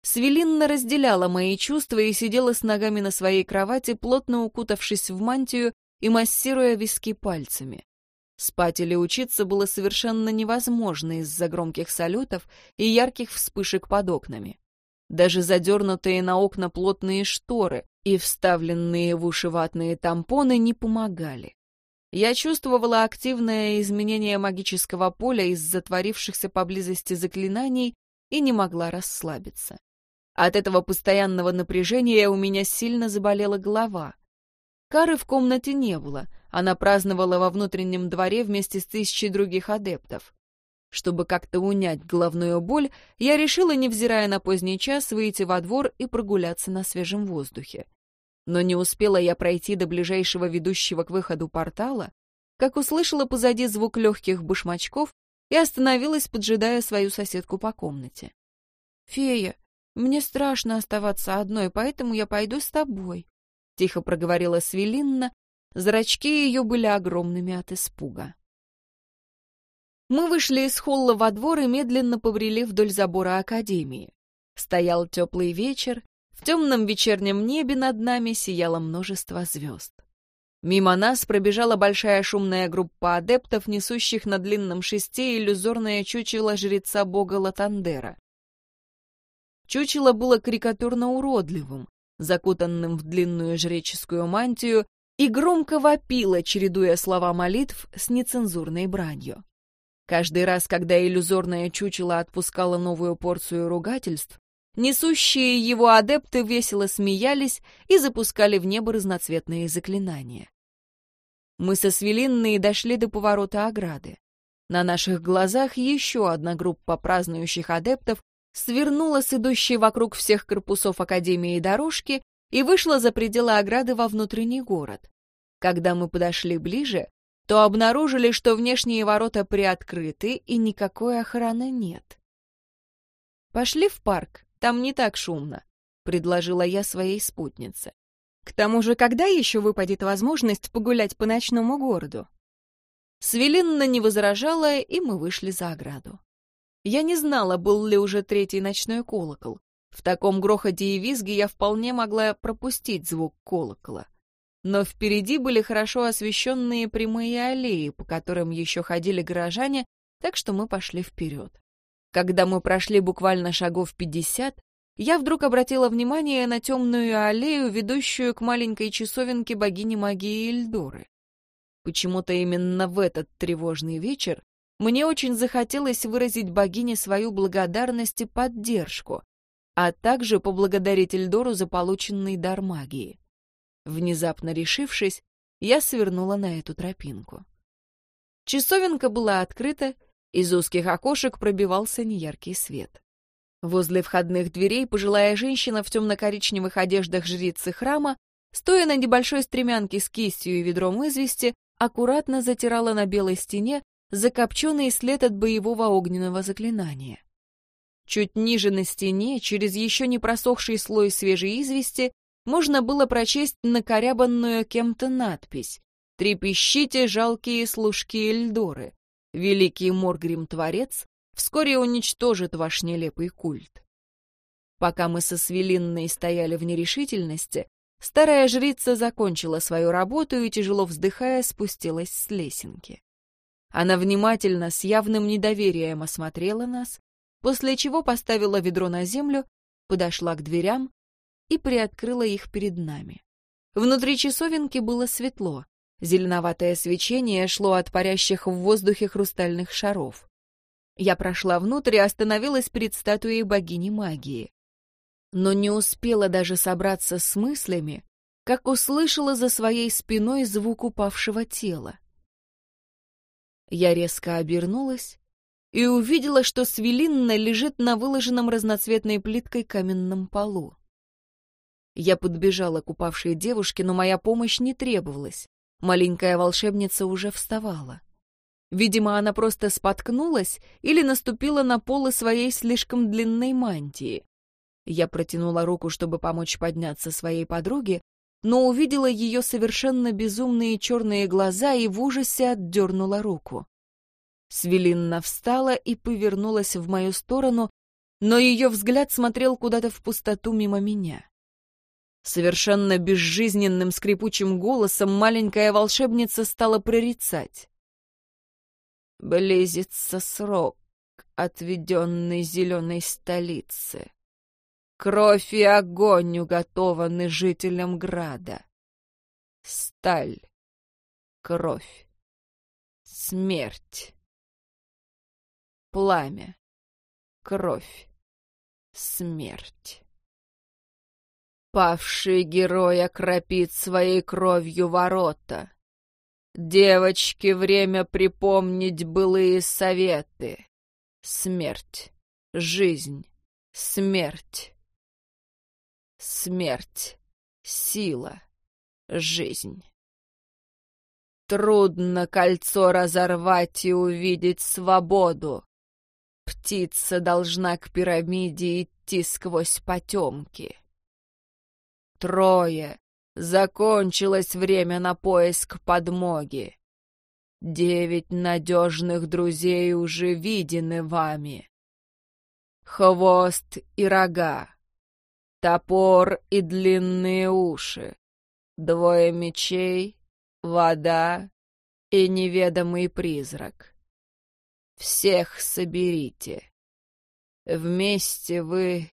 Свелинна разделяла мои чувства и сидела с ногами на своей кровати, плотно укутавшись в мантию и массируя виски пальцами. Спать или учиться было совершенно невозможно из-за громких салютов и ярких вспышек под окнами. Даже задернутые на окна плотные шторы и вставленные в уши ватные тампоны не помогали. Я чувствовала активное изменение магического поля из затворившихся поблизости заклинаний и не могла расслабиться. От этого постоянного напряжения у меня сильно заболела голова. Кары в комнате не было, она праздновала во внутреннем дворе вместе с тысячей других адептов. Чтобы как-то унять головную боль, я решила, невзирая на поздний час, выйти во двор и прогуляться на свежем воздухе. Но не успела я пройти до ближайшего ведущего к выходу портала, как услышала позади звук легких башмачков и остановилась, поджидая свою соседку по комнате. «Фея, мне страшно оставаться одной, поэтому я пойду с тобой», — тихо проговорила Свелинна, зрачки ее были огромными от испуга. Мы вышли из холла во двор и медленно побрели вдоль забора Академии. Стоял теплый вечер, в темном вечернем небе над нами сияло множество звезд. Мимо нас пробежала большая шумная группа адептов, несущих на длинном шесте иллюзорное чучело жреца бога Латандера. Чучело было карикатурно уродливым, закутанным в длинную жреческую мантию, и громко вопило, чередуя слова молитв с нецензурной бранью. Каждый раз, когда иллюзорное чучело отпускало новую порцию ругательств, несущие его адепты весело смеялись и запускали в небо разноцветные заклинания. Мы со Свелинной дошли до поворота ограды. На наших глазах еще одна группа празднующих адептов свернула с идущей вокруг всех корпусов Академии дорожки и вышла за пределы ограды во внутренний город. Когда мы подошли ближе, то обнаружили, что внешние ворота приоткрыты и никакой охраны нет. «Пошли в парк, там не так шумно», — предложила я своей спутнице. К тому же, когда еще выпадет возможность погулять по ночному городу? Свелинна не возражала, и мы вышли за ограду. Я не знала, был ли уже третий ночной колокол. В таком грохоте и визге я вполне могла пропустить звук колокола. Но впереди были хорошо освещенные прямые аллеи, по которым еще ходили горожане, так что мы пошли вперед. Когда мы прошли буквально шагов пятьдесят, я вдруг обратила внимание на темную аллею, ведущую к маленькой часовенке богини магии Эльдоры. Почему-то именно в этот тревожный вечер мне очень захотелось выразить богине свою благодарность и поддержку, а также поблагодарить Эльдору за полученный дар магии. Внезапно решившись, я свернула на эту тропинку. Часовенка была открыта, из узких окошек пробивался неяркий свет. Возле входных дверей пожилая женщина в темно-коричневых одеждах жрицы храма, стоя на небольшой стремянке с кистью и ведром извести, аккуратно затирала на белой стене закопченный след от боевого огненного заклинания. Чуть ниже на стене, через еще не просохший слой свежей извести, можно было прочесть накорябанную кем-то надпись «Трепещите, жалкие служки Эльдоры! Великий Моргрим-творец вскоре уничтожит ваш нелепый культ. Пока мы со Свелинной стояли в нерешительности, старая жрица закончила свою работу и, тяжело вздыхая, спустилась с лесенки. Она внимательно, с явным недоверием осмотрела нас, после чего поставила ведро на землю, подошла к дверям и приоткрыла их перед нами. Внутри часовенки было светло, зеленоватое свечение шло от парящих в воздухе хрустальных шаров. Я прошла внутрь и остановилась перед статуей богини магии. Но не успела даже собраться с мыслями, как услышала за своей спиной звук упавшего тела. Я резко обернулась и увидела, что Свелинна лежит на выложенном разноцветной плиткой каменном полу. Я подбежала к упавшей девушке, но моя помощь не требовалась. Маленькая волшебница уже вставала. Видимо, она просто споткнулась или наступила на полы своей слишком длинной мантии. Я протянула руку, чтобы помочь подняться своей подруге, но увидела ее совершенно безумные черные глаза и в ужасе отдернула руку. Свелинна встала и повернулась в мою сторону, но ее взгляд смотрел куда-то в пустоту мимо меня. Совершенно безжизненным скрипучим голосом маленькая волшебница стала прорицать. Близится срок, отведенный зеленой столице. Кровь и огонь уготованы жителям града. Сталь, кровь, смерть. Пламя, кровь, смерть. Павший герой окропит своей кровью ворота. Девочке время припомнить былые советы. Смерть, жизнь, смерть. Смерть, сила, жизнь. Трудно кольцо разорвать и увидеть свободу. Птица должна к пирамиде идти сквозь потемки. Трое, Закончилось время на поиск подмоги. Девять надежных друзей уже видены вами. Хвост и рога, топор и длинные уши, двое мечей, вода и неведомый призрак. Всех соберите. Вместе вы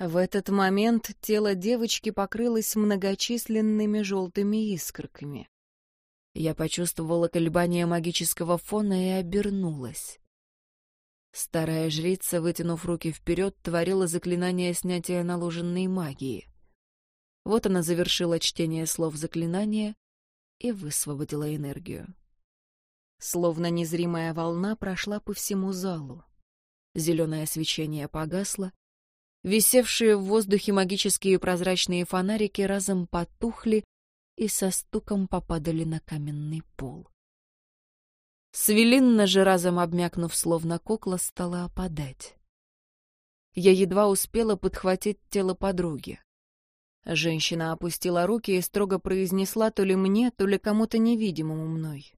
в этот момент тело девочки покрылось многочисленными желтыми искорками. Я почувствовала колебания магического фона и обернулась. Старая жрица, вытянув руки вперед, творила заклинание снятия наложенной магии. Вот она завершила чтение слов заклинания и высвободила энергию. Словно незримая волна прошла по всему залу. Зеленое свечение погасло, Висевшие в воздухе магические прозрачные фонарики разом потухли и со стуком попадали на каменный пол. Свелинна же, разом обмякнув, словно кукла, стала опадать. Я едва успела подхватить тело подруги. Женщина опустила руки и строго произнесла то ли мне, то ли кому-то невидимому мной.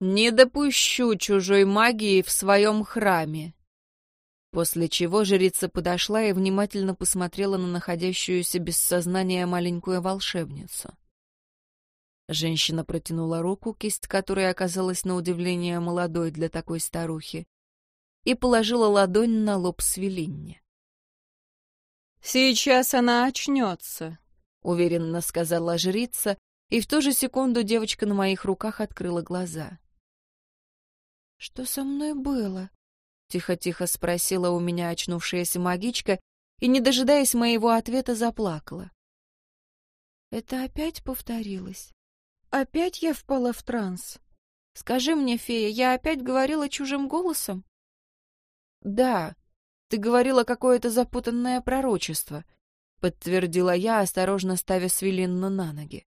«Не допущу чужой магии в своем храме. После чего жрица подошла и внимательно посмотрела на находящуюся без сознания маленькую волшебницу. Женщина протянула руку, кисть которой оказалась на удивление молодой для такой старухи, и положила ладонь на лоб Свелинне. «Сейчас она очнется», — уверенно сказала жрица, и в ту же секунду девочка на моих руках открыла глаза. «Что со мной было?» Тихо-тихо спросила у меня очнувшаяся магичка и, не дожидаясь моего ответа, заплакала. Это опять повторилось? Опять я впала в транс? Скажи мне, фея, я опять говорила чужим голосом? Да, ты говорила какое-то запутанное пророчество, подтвердила я, осторожно ставя Свелинну на ноги.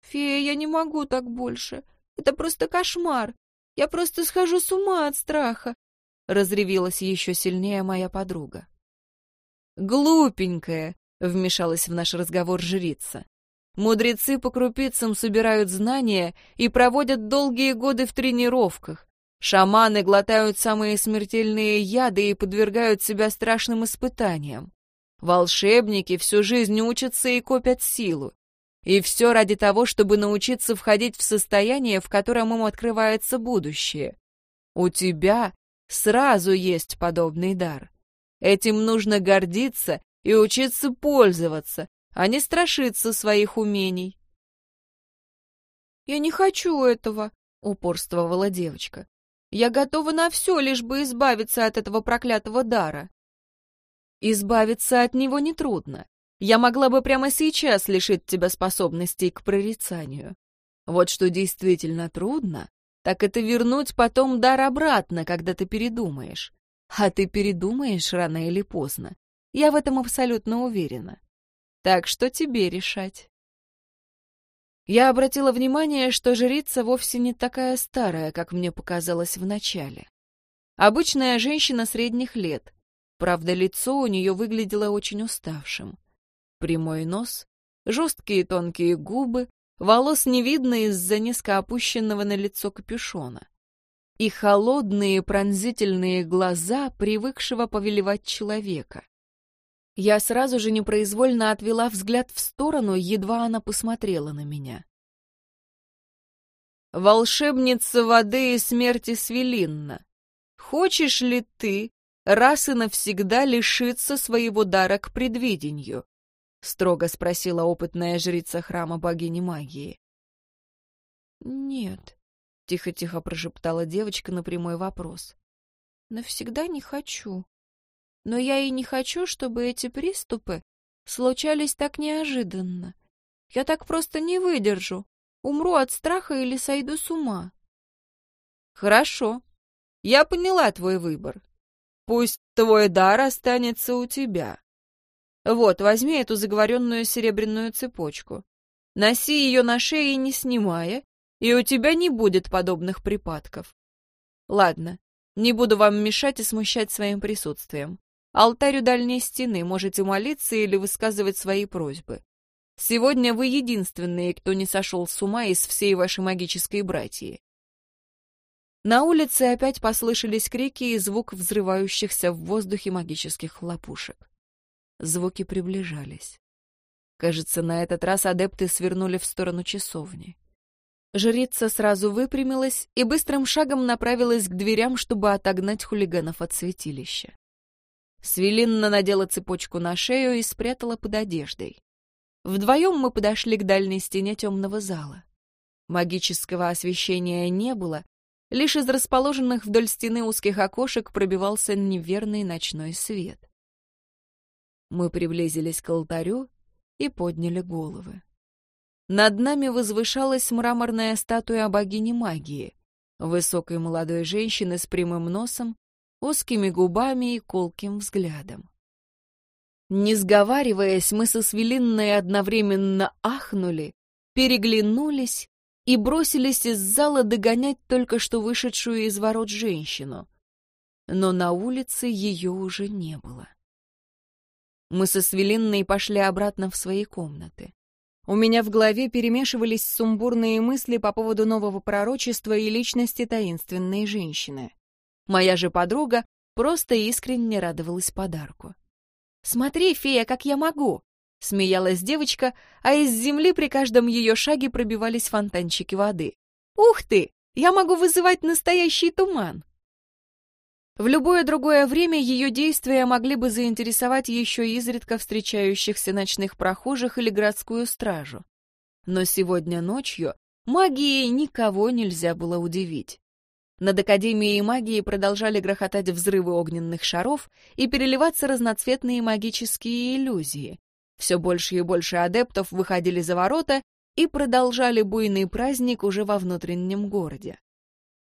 Фея, я не могу так больше. Это просто кошмар. Я просто схожу с ума от страха. — разревелась еще сильнее моя подруга. «Глупенькая!» — вмешалась в наш разговор жрица. «Мудрецы по крупицам собирают знания и проводят долгие годы в тренировках. Шаманы глотают самые смертельные яды и подвергают себя страшным испытаниям. Волшебники всю жизнь учатся и копят силу. И все ради того, чтобы научиться входить в состояние, в котором им открывается будущее. У тебя сразу есть подобный дар. Этим нужно гордиться и учиться пользоваться, а не страшиться своих умений. «Я не хочу этого», — упорствовала девочка. «Я готова на все, лишь бы избавиться от этого проклятого дара». «Избавиться от него нетрудно. Я могла бы прямо сейчас лишить тебя способностей к прорицанию. Вот что действительно трудно, так это вернуть потом дар обратно, когда ты передумаешь. А ты передумаешь рано или поздно. Я в этом абсолютно уверена. Так что тебе решать. Я обратила внимание, что жрица вовсе не такая старая, как мне показалось вначале. Обычная женщина средних лет. Правда, лицо у нее выглядело очень уставшим. Прямой нос, жесткие тонкие губы, Волос не видно из-за низко опущенного на лицо капюшона. И холодные пронзительные глаза привыкшего повелевать человека. Я сразу же непроизвольно отвела взгляд в сторону, едва она посмотрела на меня. «Волшебница воды и смерти Свелинна, хочешь ли ты раз и навсегда лишиться своего дара к предвидению?» — строго спросила опытная жрица храма богини магии. «Нет», — тихо-тихо прошептала девочка на прямой вопрос. «Навсегда не хочу. Но я и не хочу, чтобы эти приступы случались так неожиданно. Я так просто не выдержу. Умру от страха или сойду с ума». «Хорошо. Я поняла твой выбор. Пусть твой дар останется у тебя. Вот, возьми эту заговоренную серебряную цепочку. Носи ее на шее, не снимая, и у тебя не будет подобных припадков. Ладно, не буду вам мешать и смущать своим присутствием. Алтарь у дальней стены, можете молиться или высказывать свои просьбы. Сегодня вы единственные, кто не сошел с ума из всей вашей магической братьи. На улице опять послышались крики и звук взрывающихся в воздухе магических хлопушек. Звуки приближались. Кажется, на этот раз адепты свернули в сторону часовни. Жрица сразу выпрямилась и быстрым шагом направилась к дверям, чтобы отогнать хулиганов от святилища. Свелинна надела цепочку на шею и спрятала под одеждой. Вдвоем мы подошли к дальней стене темного зала. Магического освещения не было, лишь из расположенных вдоль стены узких окошек пробивался неверный ночной свет. Мы приблизились к алтарю и подняли головы. Над нами возвышалась мраморная статуя богини магии, высокой молодой женщины с прямым носом, узкими губами и колким взглядом. Не сговариваясь, мы со Свелинной одновременно ахнули, переглянулись и бросились из зала догонять только что вышедшую из ворот женщину. Но на улице ее уже не было. Мы со Свелинной пошли обратно в свои комнаты. У меня в голове перемешивались сумбурные мысли по поводу нового пророчества и личности таинственной женщины. Моя же подруга просто искренне радовалась подарку. «Смотри, фея, как я могу!» — смеялась девочка, а из земли при каждом ее шаге пробивались фонтанчики воды. «Ух ты! Я могу вызывать настоящий туман!» В любое другое время ее действия могли бы заинтересовать еще изредка встречающихся ночных прохожих или городскую стражу. Но сегодня ночью магией никого нельзя было удивить. Над Академией магии продолжали грохотать взрывы огненных шаров и переливаться разноцветные магические иллюзии. Все больше и больше адептов выходили за ворота и продолжали буйный праздник уже во внутреннем городе.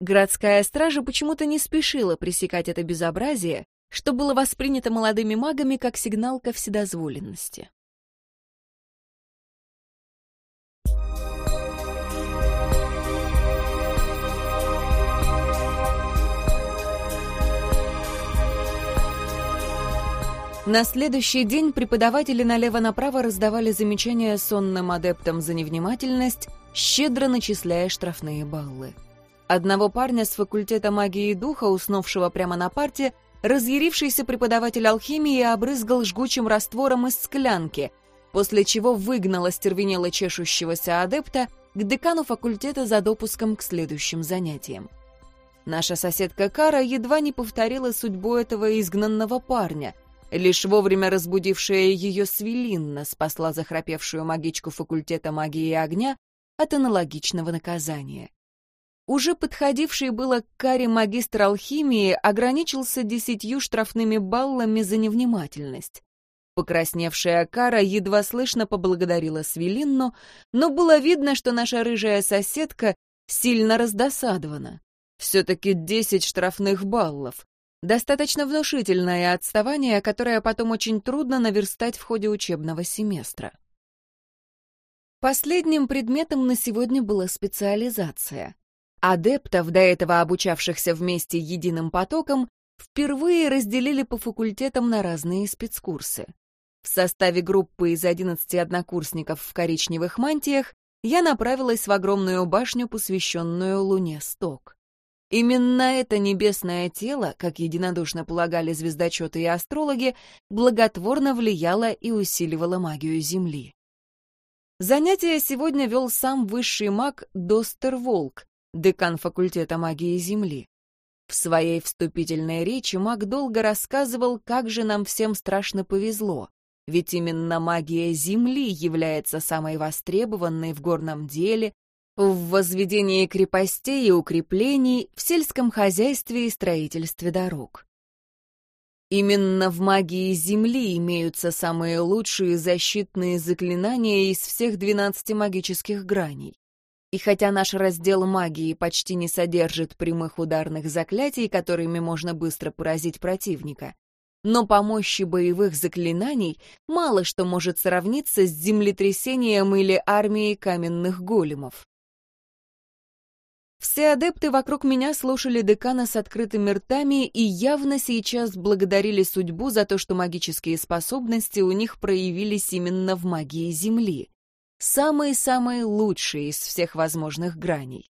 Городская стража почему-то не спешила пресекать это безобразие, что было воспринято молодыми магами как сигнал ко вседозволенности. На следующий день преподаватели налево-направо раздавали замечания сонным адептам за невнимательность, щедро начисляя штрафные баллы. Одного парня с факультета магии и духа, уснувшего прямо на парте, разъярившийся преподаватель алхимии обрызгал жгучим раствором из склянки, после чего выгнал остервенело чешущегося адепта к декану факультета за допуском к следующим занятиям. Наша соседка Кара едва не повторила судьбу этого изгнанного парня. Лишь вовремя разбудившая ее Свелинна спасла захрапевшую магичку факультета магии и огня от аналогичного наказания. Уже подходивший было к каре магистр алхимии ограничился десятью штрафными баллами за невнимательность. Покрасневшая Кара едва слышно поблагодарила Свелинну, но было видно, что наша рыжая соседка сильно раздосадована. Все-таки десять штрафных баллов. Достаточно внушительное отставание, которое потом очень трудно наверстать в ходе учебного семестра. Последним предметом на сегодня была специализация. Адептов, до этого обучавшихся вместе единым потоком, впервые разделили по факультетам на разные спецкурсы. В составе группы из 11 однокурсников в коричневых мантиях я направилась в огромную башню, посвященную Луне Сток. Именно это небесное тело, как единодушно полагали звездочеты и астрологи, благотворно влияло и усиливало магию Земли. Занятие сегодня вел сам высший маг Достер Волк, декан факультета магии Земли. В своей вступительной речи маг долго рассказывал, как же нам всем страшно повезло, ведь именно магия Земли является самой востребованной в горном деле, в возведении крепостей и укреплений, в сельском хозяйстве и строительстве дорог. Именно в магии Земли имеются самые лучшие защитные заклинания из всех 12 магических граней. И хотя наш раздел магии почти не содержит прямых ударных заклятий, которыми можно быстро поразить противника, но по мощи боевых заклинаний мало что может сравниться с землетрясением или армией каменных големов. Все адепты вокруг меня слушали декана с открытыми ртами и явно сейчас благодарили судьбу за то, что магические способности у них проявились именно в магии Земли самые-самые лучшие из всех возможных граней.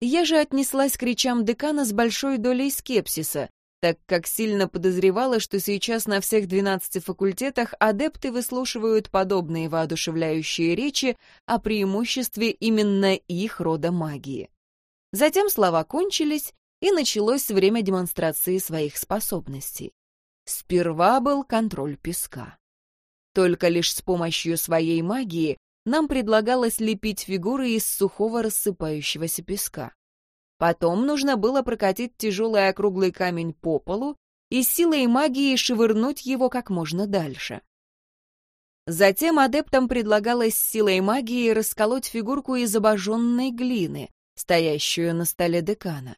Я же отнеслась к речам декана с большой долей скепсиса, так как сильно подозревала, что сейчас на всех 12 факультетах адепты выслушивают подобные воодушевляющие речи о преимуществе именно их рода магии. Затем слова кончились, и началось время демонстрации своих способностей. Сперва был контроль песка. Только лишь с помощью своей магии нам предлагалось лепить фигуры из сухого рассыпающегося песка. Потом нужно было прокатить тяжелый округлый камень по полу и силой магии швырнуть его как можно дальше. Затем адептам предлагалось силой магии расколоть фигурку из обожженной глины, стоящую на столе декана.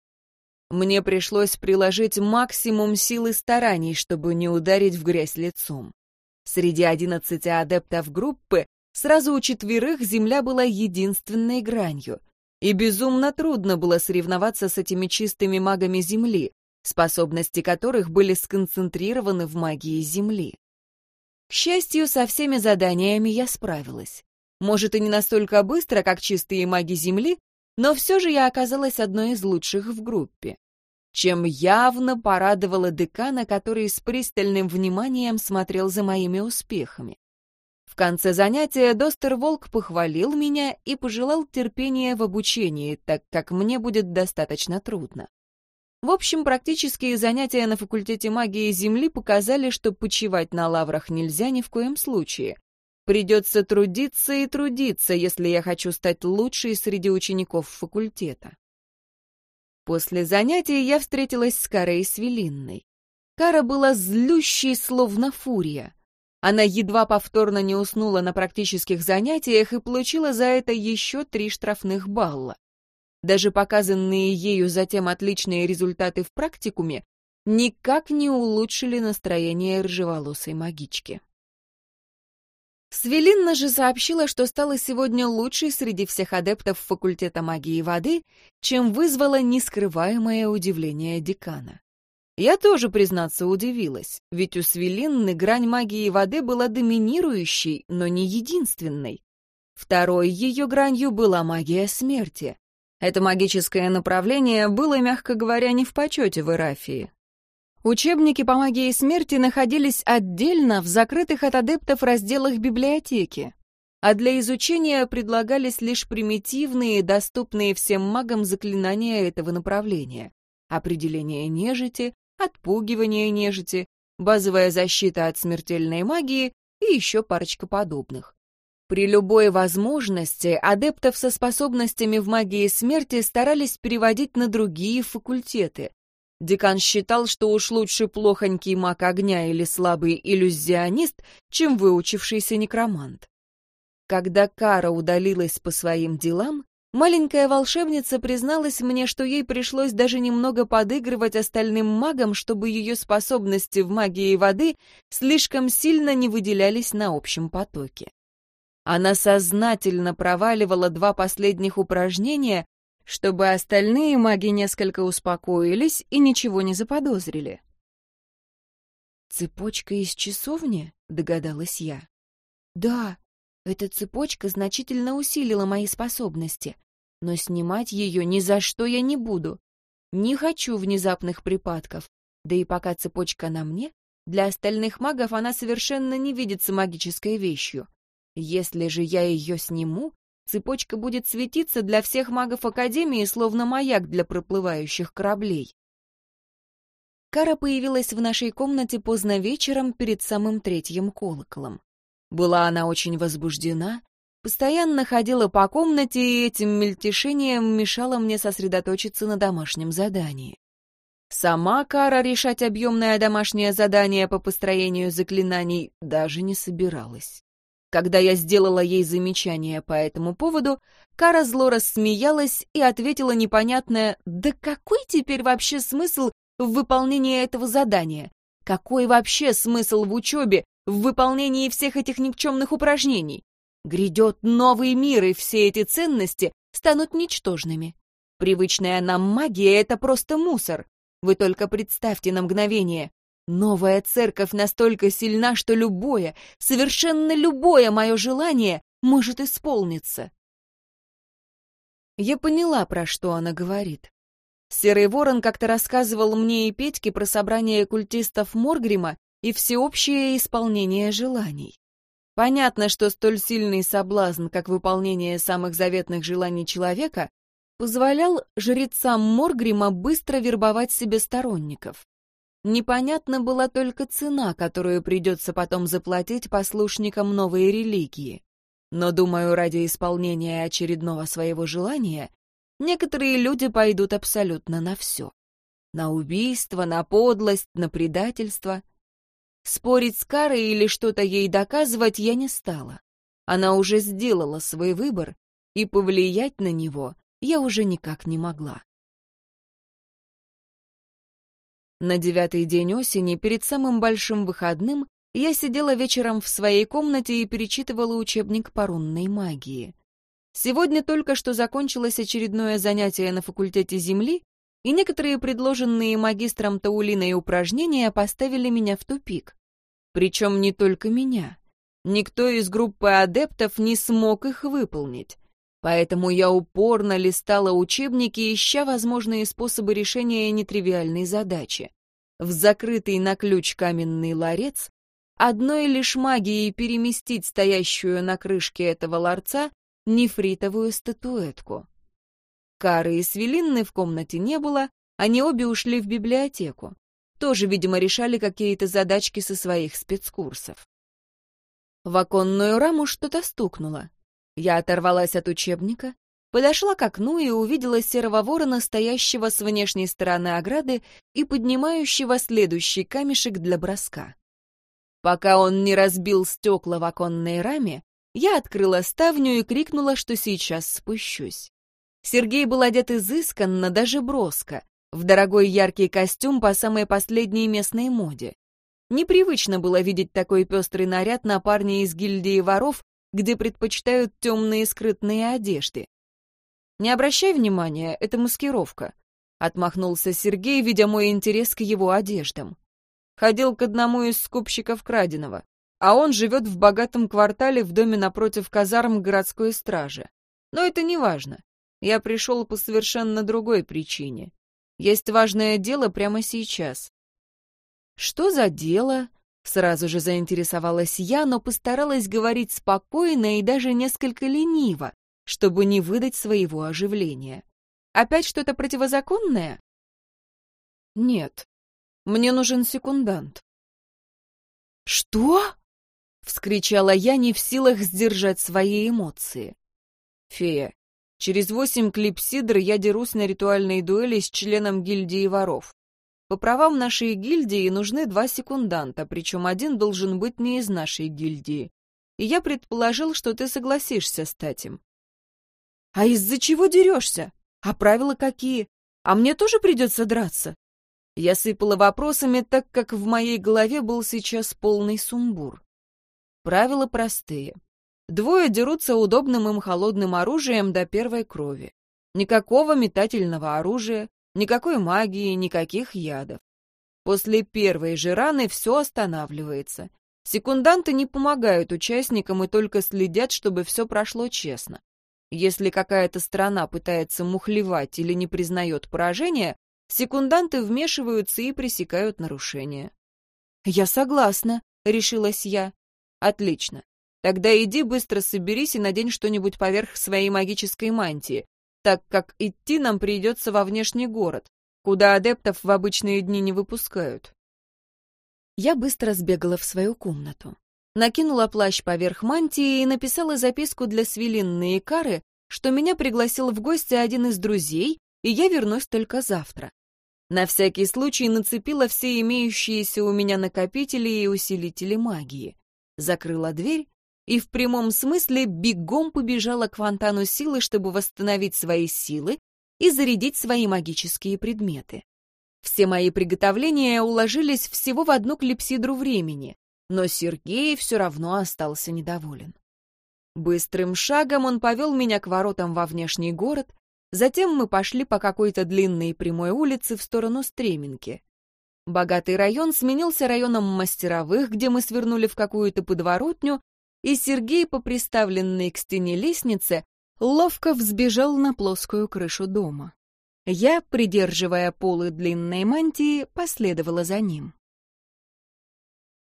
Мне пришлось приложить максимум сил и стараний, чтобы не ударить в грязь лицом. Среди одиннадцати адептов группы сразу у четверых земля была единственной гранью, и безумно трудно было соревноваться с этими чистыми магами Земли, способности которых были сконцентрированы в магии Земли. К счастью, со всеми заданиями я справилась. Может, и не настолько быстро, как чистые маги Земли, но все же я оказалась одной из лучших в группе. Чем явно порадовала декана, который с пристальным вниманием смотрел за моими успехами. Конце занятия Достер Волк похвалил меня и пожелал терпения в обучении, так как мне будет достаточно трудно. В общем, практические занятия на факультете магии Земли показали, что почивать на лаврах нельзя ни в коем случае. Придется трудиться и трудиться, если я хочу стать лучшей среди учеников факультета. После занятий я встретилась с Карой Свелинной. Кара была злющей, словно фурия. Она едва повторно не уснула на практических занятиях и получила за это еще три штрафных балла. Даже показанные ею затем отличные результаты в практикуме никак не улучшили настроение рыжеволосой магички. Свелинна же сообщила, что стала сегодня лучшей среди всех адептов факультета магии воды, чем вызвало нескрываемое удивление декана. Я тоже, признаться, удивилась, ведь у Свелинны грань магии воды была доминирующей, но не единственной. Второй ее гранью была магия смерти. Это магическое направление было, мягко говоря, не в почете в Ирафии. Учебники по магии смерти находились отдельно в закрытых от адептов разделах библиотеки, а для изучения предлагались лишь примитивные, доступные всем магам заклинания этого направления. Определение нежити, отпугивание нежити, базовая защита от смертельной магии и еще парочка подобных. При любой возможности адептов со способностями в магии смерти старались переводить на другие факультеты. Декан считал, что уж лучше плохонький маг огня или слабый иллюзионист, чем выучившийся некромант. Когда Кара удалилась по своим делам, Маленькая волшебница призналась мне, что ей пришлось даже немного подыгрывать остальным магам, чтобы ее способности в магии воды слишком сильно не выделялись на общем потоке. Она сознательно проваливала два последних упражнения, чтобы остальные маги несколько успокоились и ничего не заподозрили. «Цепочка из часовни?» — догадалась я. «Да, эта цепочка значительно усилила мои способности но снимать ее ни за что я не буду. Не хочу внезапных припадков. Да и пока цепочка на мне, для остальных магов она совершенно не видится магической вещью. Если же я ее сниму, цепочка будет светиться для всех магов Академии, словно маяк для проплывающих кораблей. Кара появилась в нашей комнате поздно вечером перед самым третьим колоколом. Была она очень возбуждена, Постоянно ходила по комнате, и этим мельтешением мешала мне сосредоточиться на домашнем задании. Сама Кара решать объемное домашнее задание по построению заклинаний даже не собиралась. Когда я сделала ей замечание по этому поводу, Кара зло рассмеялась и ответила непонятное «Да какой теперь вообще смысл в выполнении этого задания? Какой вообще смысл в учебе, в выполнении всех этих никчемных упражнений? Грядет новый мир, и все эти ценности станут ничтожными. Привычная нам магия — это просто мусор. Вы только представьте на мгновение. Новая церковь настолько сильна, что любое, совершенно любое мое желание может исполниться. Я поняла, про что она говорит. Серый ворон как-то рассказывал мне и Петьке про собрание культистов Моргрима и всеобщее исполнение желаний. Понятно, что столь сильный соблазн, как выполнение самых заветных желаний человека, позволял жрецам Моргрима быстро вербовать себе сторонников. Непонятна была только цена, которую придется потом заплатить послушникам новой религии. Но, думаю, ради исполнения очередного своего желания некоторые люди пойдут абсолютно на все. На убийство, на подлость, на предательство — Спорить с Карой или что-то ей доказывать я не стала. Она уже сделала свой выбор, и повлиять на него я уже никак не могла. На девятый день осени, перед самым большим выходным, я сидела вечером в своей комнате и перечитывала учебник по рунной магии. Сегодня только что закончилось очередное занятие на факультете Земли, и некоторые предложенные магистром Таулиной упражнения поставили меня в тупик. Причем не только меня. Никто из группы адептов не смог их выполнить. Поэтому я упорно листала учебники, ища возможные способы решения нетривиальной задачи. В закрытый на ключ каменный ларец одной лишь магией переместить стоящую на крышке этого ларца нефритовую статуэтку. Кары и Свелинны в комнате не было, они обе ушли в библиотеку. Тоже, видимо, решали какие-то задачки со своих спецкурсов. В оконную раму что-то стукнуло. Я оторвалась от учебника, подошла к окну и увидела серого ворона, стоящего с внешней стороны ограды и поднимающего следующий камешек для броска. Пока он не разбил стекла в оконной раме, я открыла ставню и крикнула, что сейчас спущусь. Сергей был одет изысканно, даже броско, в дорогой яркий костюм по самой последней местной моде. Непривычно было видеть такой пестрый наряд на парне из гильдии воров, где предпочитают темные скрытные одежды. «Не обращай внимания, это маскировка», — отмахнулся Сергей, видя мой интерес к его одеждам. Ходил к одному из скупщиков краденого, а он живет в богатом квартале в доме напротив казарм городской стражи. Но это не важно. Я пришел по совершенно другой причине. Есть важное дело прямо сейчас». «Что за дело?» — сразу же заинтересовалась я, но постаралась говорить спокойно и даже несколько лениво, чтобы не выдать своего оживления. «Опять что-то противозаконное?» «Нет. Мне нужен секундант». «Что?» — вскричала я, не в силах сдержать свои эмоции. «Фея, Через восемь клипсидр я дерусь на ритуальной дуэли с членом гильдии воров. По правам нашей гильдии нужны два секунданта, причем один должен быть не из нашей гильдии. И я предположил, что ты согласишься стать им. А из-за чего дерешься? А правила какие? А мне тоже придется драться? Я сыпала вопросами, так как в моей голове был сейчас полный сумбур. Правила простые. Двое дерутся удобным им холодным оружием до первой крови. Никакого метательного оружия, никакой магии, никаких ядов. После первой же раны все останавливается. Секунданты не помогают участникам и только следят, чтобы все прошло честно. Если какая-то страна пытается мухлевать или не признает поражение, секунданты вмешиваются и пресекают нарушения. «Я согласна», — решилась я. «Отлично. Тогда иди быстро соберись и надень что-нибудь поверх своей магической мантии, так как идти нам придется во внешний город, куда адептов в обычные дни не выпускают. Я быстро сбегала в свою комнату. Накинула плащ поверх мантии и написала записку для Свелинны и Кары, что меня пригласил в гости один из друзей, и я вернусь только завтра. На всякий случай нацепила все имеющиеся у меня накопители и усилители магии. Закрыла дверь и в прямом смысле бегом побежала к фонтану силы, чтобы восстановить свои силы и зарядить свои магические предметы. Все мои приготовления уложились всего в одну клипсидру времени, но Сергей все равно остался недоволен. Быстрым шагом он повел меня к воротам во внешний город, затем мы пошли по какой-то длинной прямой улице в сторону Стременки. Богатый район сменился районом мастеровых, где мы свернули в какую-то подворотню, и Сергей по приставленной к стене лестнице ловко взбежал на плоскую крышу дома. Я, придерживая полы длинной мантии, последовала за ним.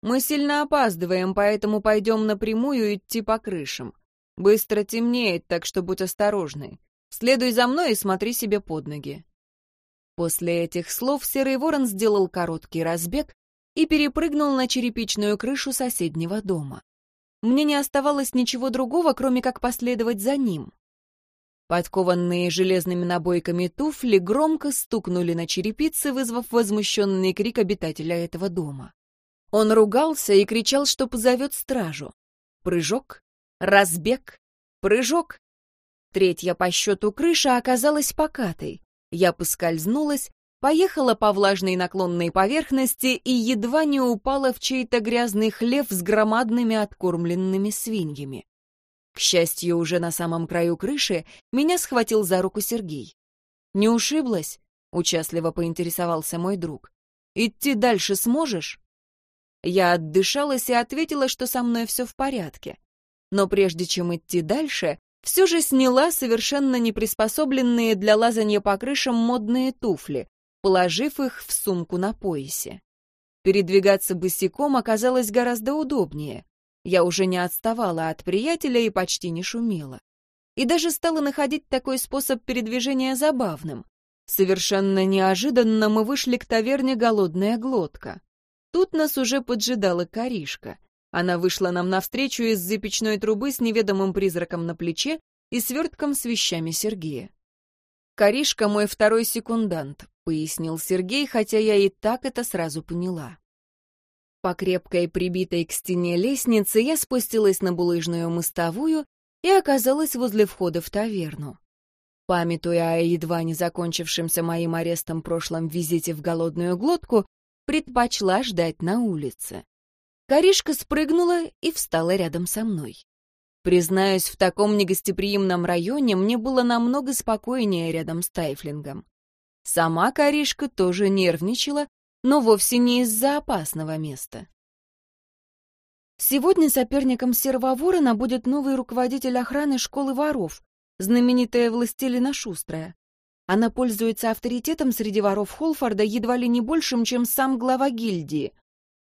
«Мы сильно опаздываем, поэтому пойдем напрямую идти по крышам. Быстро темнеет, так что будь осторожной. Следуй за мной и смотри себе под ноги». После этих слов Серый Ворон сделал короткий разбег и перепрыгнул на черепичную крышу соседнего дома. Мне не оставалось ничего другого, кроме как последовать за ним. Подкованные железными набойками туфли громко стукнули на черепице, вызвав возмущенный крик обитателя этого дома. Он ругался и кричал, что позовет стражу. Прыжок, разбег, прыжок. Третья по счету крыша оказалась покатой. Я поскользнулась, поехала по влажной наклонной поверхности и едва не упала в чей-то грязный хлев с громадными откормленными свиньями. К счастью, уже на самом краю крыши меня схватил за руку Сергей. «Не ушиблась?» — участливо поинтересовался мой друг. «Идти дальше сможешь?» Я отдышалась и ответила, что со мной все в порядке. Но прежде чем идти дальше, все же сняла совершенно неприспособленные для лазания по крышам модные туфли, положив их в сумку на поясе. Передвигаться босиком оказалось гораздо удобнее. Я уже не отставала от приятеля и почти не шумела. И даже стала находить такой способ передвижения забавным. Совершенно неожиданно мы вышли к таверне «Голодная глотка». Тут нас уже поджидала коришка. Она вышла нам навстречу из-за печной трубы с неведомым призраком на плече и свертком с вещами Сергея. «Коришка мой второй секундант», — пояснил Сергей, хотя я и так это сразу поняла. По крепкой прибитой к стене лестнице я спустилась на булыжную мостовую и оказалась возле входа в таверну. Памятуя о едва не закончившемся моим арестом прошлом визите в голодную глотку, предпочла ждать на улице. Коришка спрыгнула и встала рядом со мной. Признаюсь, в таком негостеприимном районе мне было намного спокойнее рядом с Тайфлингом. Сама Коришка тоже нервничала но вовсе не из-за опасного места. Сегодня соперником Серого Ворона будет новый руководитель охраны школы воров, знаменитая Властелина Шустрая. Она пользуется авторитетом среди воров Холфорда едва ли не большим, чем сам глава гильдии.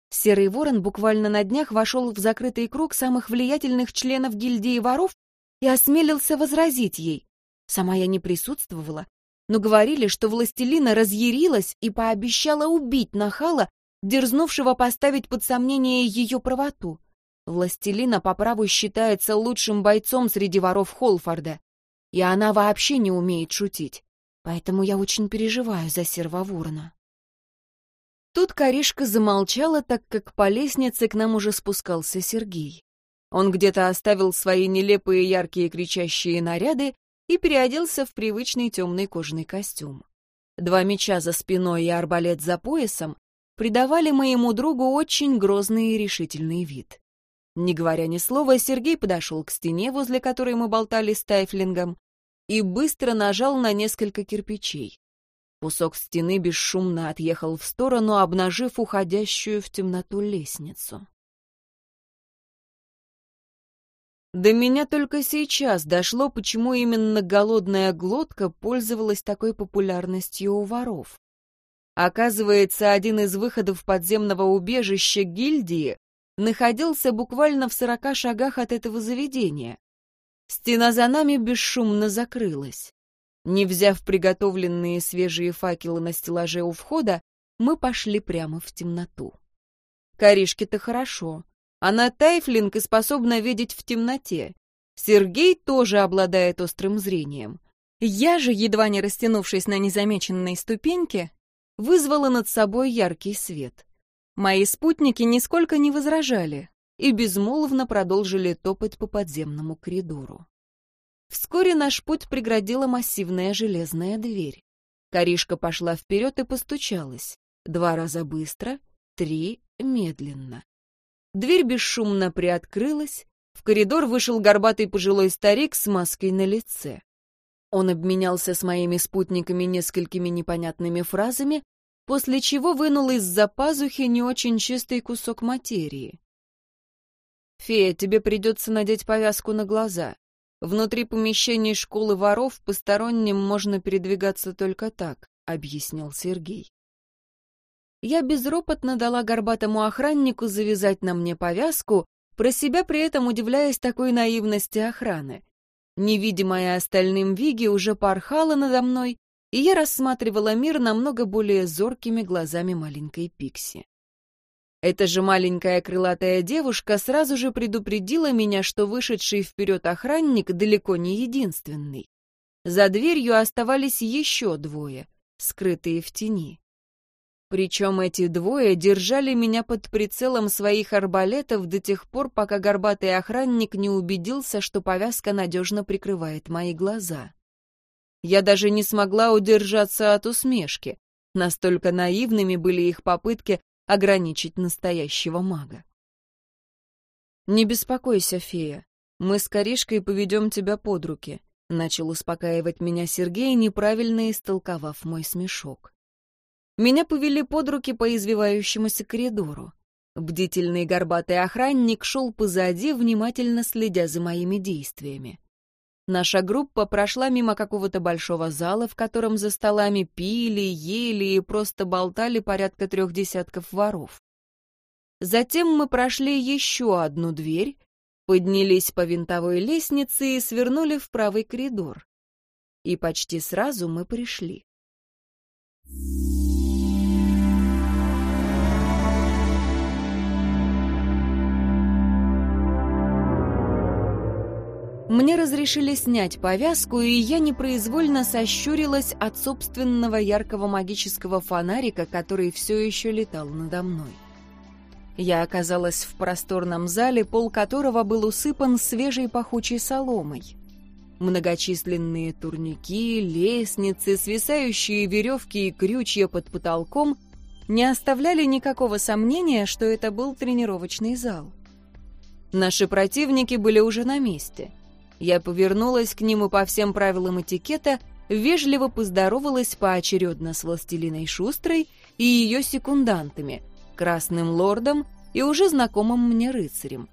Серый Ворон буквально на днях вошел в закрытый круг самых влиятельных членов гильдии воров и осмелился возразить ей. Сама я не присутствовала, но говорили, что властелина разъярилась и пообещала убить нахала, дерзнувшего поставить под сомнение ее правоту. Властелина по праву считается лучшим бойцом среди воров Холфорда, и она вообще не умеет шутить, поэтому я очень переживаю за Сервоворона. Тут Коришка замолчала, так как по лестнице к нам уже спускался Сергей. Он где-то оставил свои нелепые яркие кричащие наряды и переоделся в привычный темный кожаный костюм. Два меча за спиной и арбалет за поясом придавали моему другу очень грозный и решительный вид. Не говоря ни слова, Сергей подошел к стене, возле которой мы болтали с Тайфлингом, и быстро нажал на несколько кирпичей. Кусок стены бесшумно отъехал в сторону, обнажив уходящую в темноту лестницу. До меня только сейчас дошло, почему именно голодная глотка пользовалась такой популярностью у воров. Оказывается, один из выходов подземного убежища гильдии находился буквально в сорока шагах от этого заведения. Стена за нами бесшумно закрылась. Не взяв приготовленные свежие факелы на стеллаже у входа, мы пошли прямо в темноту. Коришке-то хорошо. Она тайфлинг и способна видеть в темноте. Сергей тоже обладает острым зрением. Я же, едва не растянувшись на незамеченной ступеньке, вызвала над собой яркий свет. Мои спутники нисколько не возражали и безмолвно продолжили топать по подземному коридору. Вскоре наш путь преградила массивная железная дверь. Коришка пошла вперед и постучалась. Два раза быстро, три медленно. Дверь бесшумно приоткрылась, в коридор вышел горбатый пожилой старик с маской на лице. Он обменялся с моими спутниками несколькими непонятными фразами, после чего вынул из-за пазухи не очень чистый кусок материи. «Фея, тебе придется надеть повязку на глаза. Внутри помещений школы воров посторонним можно передвигаться только так, объяснил Сергей. Я безропотно дала горбатому охраннику завязать на мне повязку, про себя при этом удивляясь такой наивности охраны. Невидимая остальным Виги уже порхала надо мной, и я рассматривала мир намного более зоркими глазами маленькой Пикси. Эта же маленькая крылатая девушка сразу же предупредила меня, что вышедший вперед охранник далеко не единственный. За дверью оставались еще двое, скрытые в тени. Причем эти двое держали меня под прицелом своих арбалетов до тех пор, пока горбатый охранник не убедился, что повязка надежно прикрывает мои глаза. Я даже не смогла удержаться от усмешки. Настолько наивными были их попытки ограничить настоящего мага. «Не беспокойся, фея. Мы с Коришкой поведем тебя под руки», — начал успокаивать меня Сергей, неправильно истолковав мой смешок. Меня повели под руки по извивающемуся коридору. Бдительный горбатый охранник шел позади, внимательно следя за моими действиями. Наша группа прошла мимо какого-то большого зала, в котором за столами пили, ели и просто болтали порядка трех десятков воров. Затем мы прошли еще одну дверь, поднялись по винтовой лестнице и свернули в правый коридор. И почти сразу мы пришли. Мне разрешили снять повязку, и я непроизвольно сощурилась от собственного яркого магического фонарика, который все еще летал надо мной. Я оказалась в просторном зале, пол которого был усыпан свежей пахучей соломой. Многочисленные турники, лестницы, свисающие веревки и крючья под потолком не оставляли никакого сомнения, что это был тренировочный зал. Наши противники были уже на месте — я повернулась к ним и по всем правилам этикета вежливо поздоровалась поочередно с властелиной Шустрой и ее секундантами, Красным Лордом и уже знакомым мне рыцарем.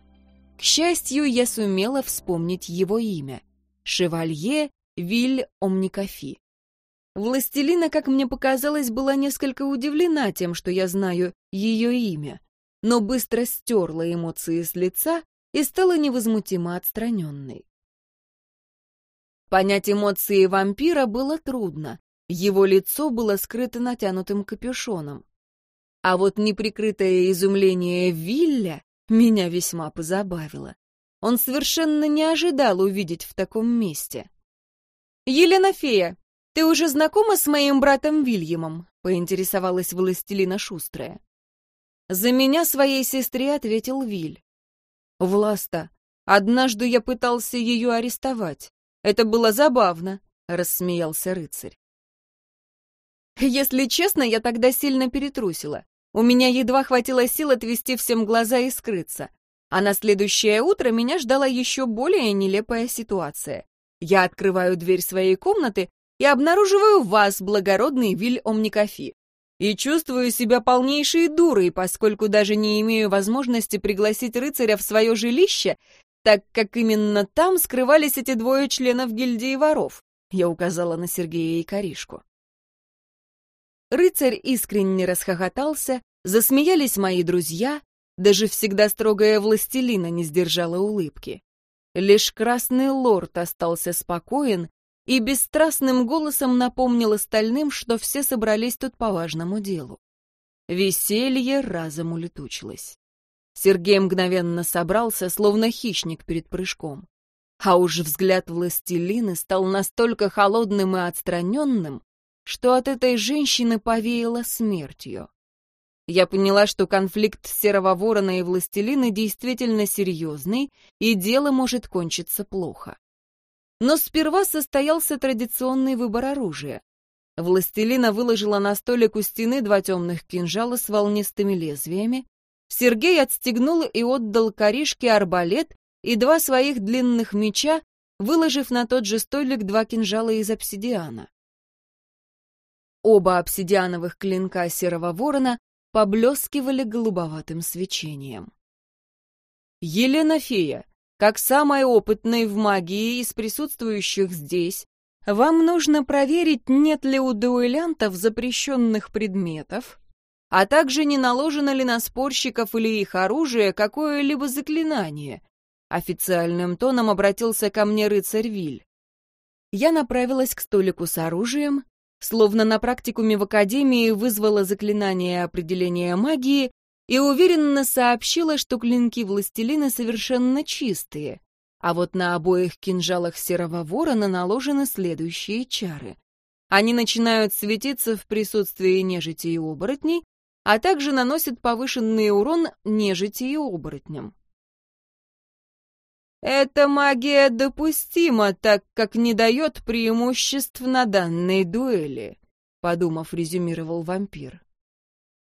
К счастью, я сумела вспомнить его имя — Шевалье Виль Омникофи. Властелина, как мне показалось, была несколько удивлена тем, что я знаю ее имя, но быстро стерла эмоции с лица и стала невозмутимо отстраненной. Понять эмоции вампира было трудно. Его лицо было скрыто натянутым капюшоном. А вот неприкрытое изумление Вилля меня весьма позабавило. Он совершенно не ожидал увидеть в таком месте. «Елена Фея, ты уже знакома с моим братом Вильямом?» — поинтересовалась властелина шустрая. «За меня своей сестре ответил Виль. Власта, однажды я пытался ее арестовать. Это было забавно», — рассмеялся рыцарь. «Если честно, я тогда сильно перетрусила. У меня едва хватило сил отвести всем глаза и скрыться. А на следующее утро меня ждала еще более нелепая ситуация. Я открываю дверь своей комнаты и обнаруживаю вас, благородный Виль Омникофи. И чувствую себя полнейшей дурой, поскольку даже не имею возможности пригласить рыцаря в свое жилище так как именно там скрывались эти двое членов гильдии воров. Я указала на Сергея и Коришку. Рыцарь искренне расхохотался, засмеялись мои друзья, даже всегда строгая властелина не сдержала улыбки. Лишь красный лорд остался спокоен и бесстрастным голосом напомнил остальным, что все собрались тут по важному делу. Веселье разом улетучилось. Сергей мгновенно собрался, словно хищник перед прыжком. А уж взгляд властелины стал настолько холодным и отстраненным, что от этой женщины повеяло смертью. Я поняла, что конфликт Серого Ворона и Властелины действительно серьезный, и дело может кончиться плохо. Но сперва состоялся традиционный выбор оружия. Властелина выложила на столик у стены два темных кинжала с волнистыми лезвиями, Сергей отстегнул и отдал коришке арбалет и два своих длинных меча, выложив на тот же столик два кинжала из обсидиана. Оба обсидиановых клинка серого ворона поблескивали голубоватым свечением. «Елена Фея, как самой опытной в магии из присутствующих здесь, вам нужно проверить, нет ли у дуэлянтов запрещенных предметов, а также не наложено ли на спорщиков или их оружие какое-либо заклинание. Официальным тоном обратился ко мне рыцарь Виль. Я направилась к столику с оружием, словно на практикуме в академии вызвала заклинание определения магии и уверенно сообщила, что клинки властелина совершенно чистые, а вот на обоих кинжалах серого ворона наложены следующие чары. Они начинают светиться в присутствии нежити и оборотней, а также наносят повышенный урон нежити и оборотням. Эта магия допустима, так как не дает преимуществ на данной дуэли, подумав, резюмировал вампир.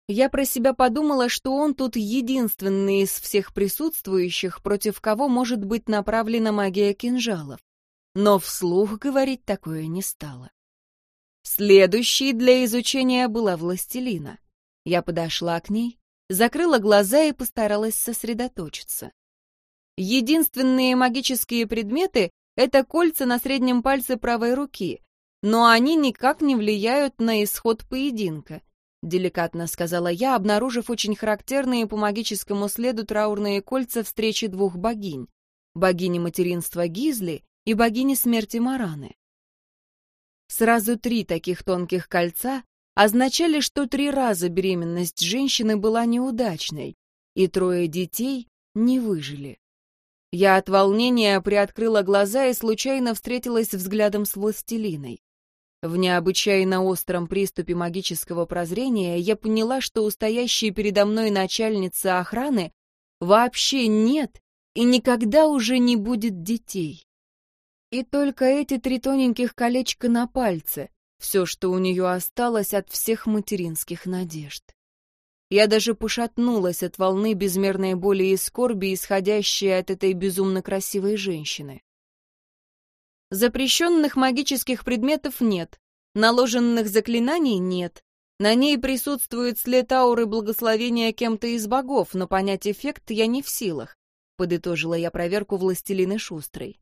Я про себя подумала, что он тут единственный из всех присутствующих, против кого может быть направлена магия кинжалов. Но вслух говорить такое не стало. Следующей для изучения была властелина. Я подошла к ней, закрыла глаза и постаралась сосредоточиться. Единственные магические предметы — это кольца на среднем пальце правой руки, но они никак не влияют на исход поединка — деликатно сказала я, обнаружив очень характерные по магическому следу траурные кольца встречи двух богинь — богини материнства Гизли и богини смерти Мараны. Сразу три таких тонких кольца означали, что три раза беременность женщины была неудачной, и трое детей не выжили. Я от волнения приоткрыла глаза и случайно встретилась взглядом с властелиной. В необычайно остром приступе магического прозрения я поняла, что у стоящей передо мной начальницы охраны вообще нет и никогда уже не будет детей. И только эти три тоненьких колечка на пальце — все, что у нее осталось от всех материнских надежд. Я даже пошатнулась от волны безмерной боли и скорби, исходящей от этой безумно красивой женщины. Запрещенных магических предметов нет, наложенных заклинаний нет. На ней присутствует след ауры благословения кем-то из богов, но понять эффект я не в силах, подытожила я проверку властелины Шустрой.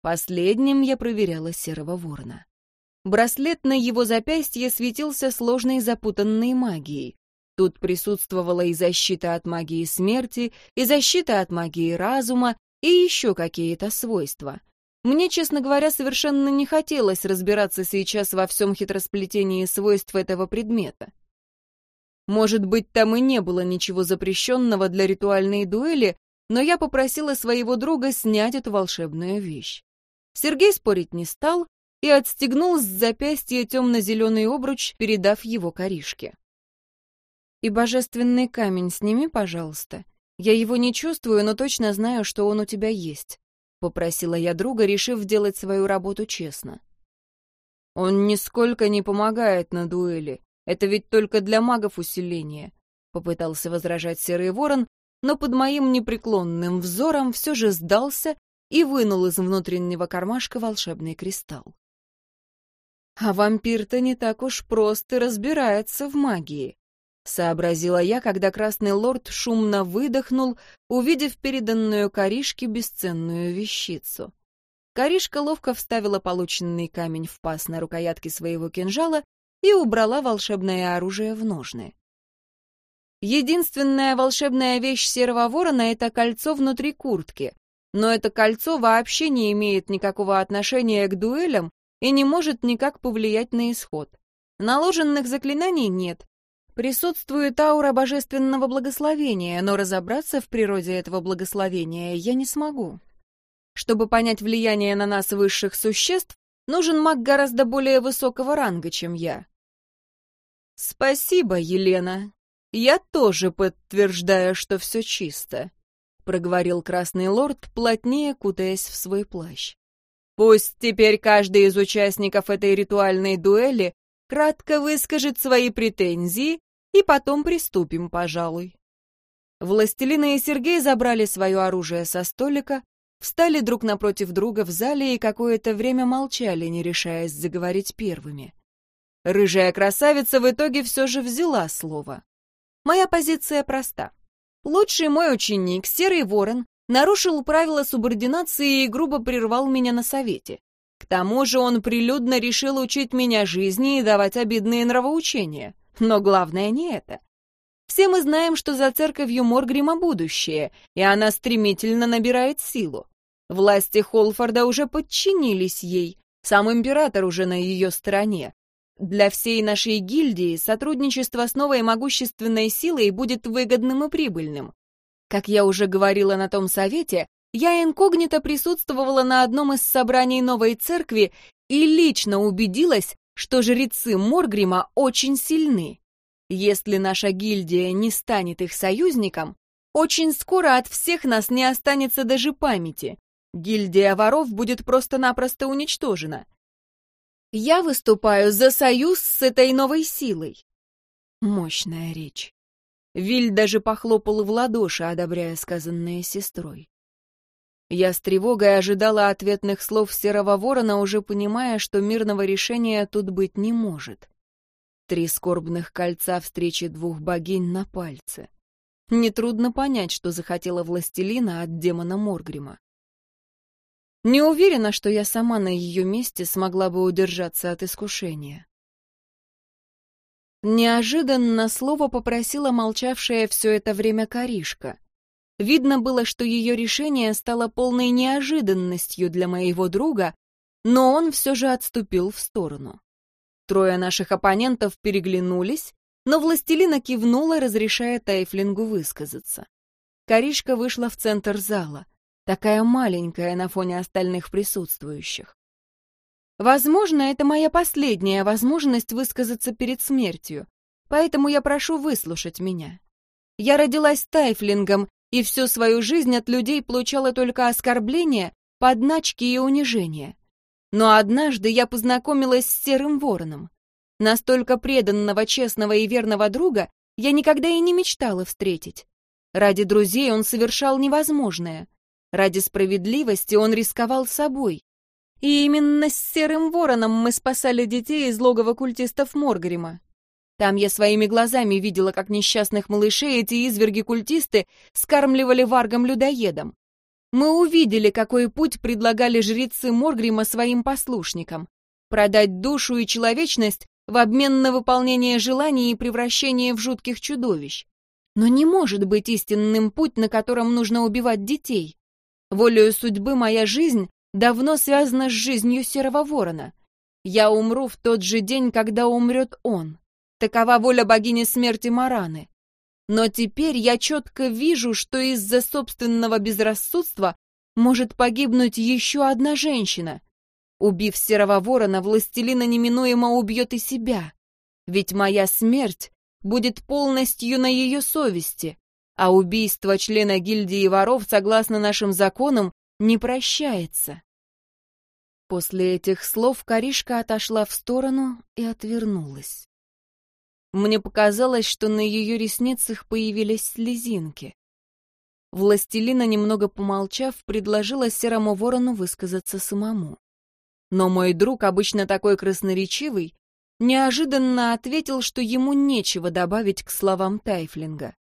Последним я проверяла серого ворона. Браслет на его запястье светился сложной запутанной магией. Тут присутствовала и защита от магии смерти, и защита от магии разума, и еще какие-то свойства — мне, честно говоря, совершенно не хотелось разбираться сейчас во всем хитросплетении свойств этого предмета. Может быть, там и не было ничего запрещенного для ритуальной дуэли, но я попросила своего друга снять эту волшебную вещь. Сергей спорить не стал и отстегнул с запястья темно-зеленый обруч, передав его коришке. «И божественный камень сними, пожалуйста. Я его не чувствую, но точно знаю, что он у тебя есть попросила я друга, решив делать свою работу честно. Он нисколько не помогает на дуэли. Это ведь только для магов усиление, попытался возражать серый ворон, но под моим непреклонным взором все же сдался и вынул из внутреннего кармашка волшебный кристалл. А вампир-то не так уж прост и разбирается в магии. — сообразила я, когда красный лорд шумно выдохнул, увидев переданную Каришке бесценную вещицу. Каришка ловко вставила полученный камень в паз на рукоятке своего кинжала и убрала волшебное оружие в ножны. Единственная волшебная вещь серого ворона — это кольцо внутри куртки, но это кольцо вообще не имеет никакого отношения к дуэлям и не может никак повлиять на исход. Наложенных заклинаний нет, Присутствует аура божественного благословения, но разобраться в природе этого благословения я не смогу. Чтобы понять влияние на нас высших существ, нужен маг гораздо более высокого ранга, чем я. «Спасибо, Елена. Я тоже подтверждаю, что все чисто», — проговорил Красный Лорд, плотнее кутаясь в свой плащ. «Пусть теперь каждый из участников этой ритуальной дуэли кратко выскажет свои претензии, и потом приступим, пожалуй. Властелина и Сергей забрали свое оружие со столика, встали друг напротив друга в зале и какое-то время молчали, не решаясь заговорить первыми. Рыжая красавица в итоге все же взяла слово. Моя позиция проста. Лучший мой ученик, Серый Ворон, нарушил правила субординации и грубо прервал меня на совете. К тому же он прилюдно решил учить меня жизни и давать обидные нравоучения. Но главное не это. Все мы знаем, что за церковью Моргрима будущее, и она стремительно набирает силу. Власти Холфорда уже подчинились ей, сам император уже на ее стороне. Для всей нашей гильдии сотрудничество с новой могущественной силой будет выгодным и прибыльным. Как я уже говорила на том совете, я инкогнито присутствовала на одном из собраний новой церкви и лично убедилась, что жрецы Моргрима очень сильны. Если наша гильдия не станет их союзником, очень скоро от всех нас не останется даже памяти. Гильдия воров будет просто-напросто уничтожена. Я выступаю за союз с этой новой силой. Мощная речь. Виль даже похлопал в ладоши, одобряя сказанное сестрой. Я с тревогой ожидала ответных слов Серого Ворона, уже понимая, что мирного решения тут быть не может. Три скорбных кольца встречи двух богинь на пальце. Нетрудно понять, что захотела властелина от демона Моргрима. Не уверена, что я сама на ее месте смогла бы удержаться от искушения. Неожиданно слово попросила молчавшая все это время Каришка. Видно было, что ее решение стало полной неожиданностью для моего друга, но он все же отступил в сторону. Трое наших оппонентов переглянулись, но властелина кивнула, разрешая Тайфлингу высказаться. Каришка вышла в центр зала, такая маленькая на фоне остальных присутствующих. Возможно, это моя последняя возможность высказаться перед смертью, поэтому я прошу выслушать меня. Я родилась Тайфлингом и всю свою жизнь от людей получала только оскорбления, подначки и унижения. Но однажды я познакомилась с Серым Вороном. Настолько преданного, честного и верного друга я никогда и не мечтала встретить. Ради друзей он совершал невозможное. Ради справедливости он рисковал собой. И именно с Серым Вороном мы спасали детей из логова культистов Моргарима. Там я своими глазами видела, как несчастных малышей эти изверги-культисты скармливали варгам-людоедам. Мы увидели, какой путь предлагали жрецы Моргрима своим послушникам. Продать душу и человечность в обмен на выполнение желаний и превращение в жутких чудовищ. Но не может быть истинным путь, на котором нужно убивать детей. Волею судьбы моя жизнь давно связана с жизнью Серого Ворона. Я умру в тот же день, когда умрет он. Такова воля богини смерти Мараны. Но теперь я четко вижу, что из-за собственного безрассудства может погибнуть еще одна женщина. Убив серого ворона, властелина неминуемо убьет и себя. Ведь моя смерть будет полностью на ее совести, а убийство члена гильдии воров, согласно нашим законам, не прощается. После этих слов Каришка отошла в сторону и отвернулась. Мне показалось, что на ее ресницах появились слезинки. Властелина, немного помолчав, предложила серому ворону высказаться самому. Но мой друг, обычно такой красноречивый, неожиданно ответил, что ему нечего добавить к словам Тайфлинга.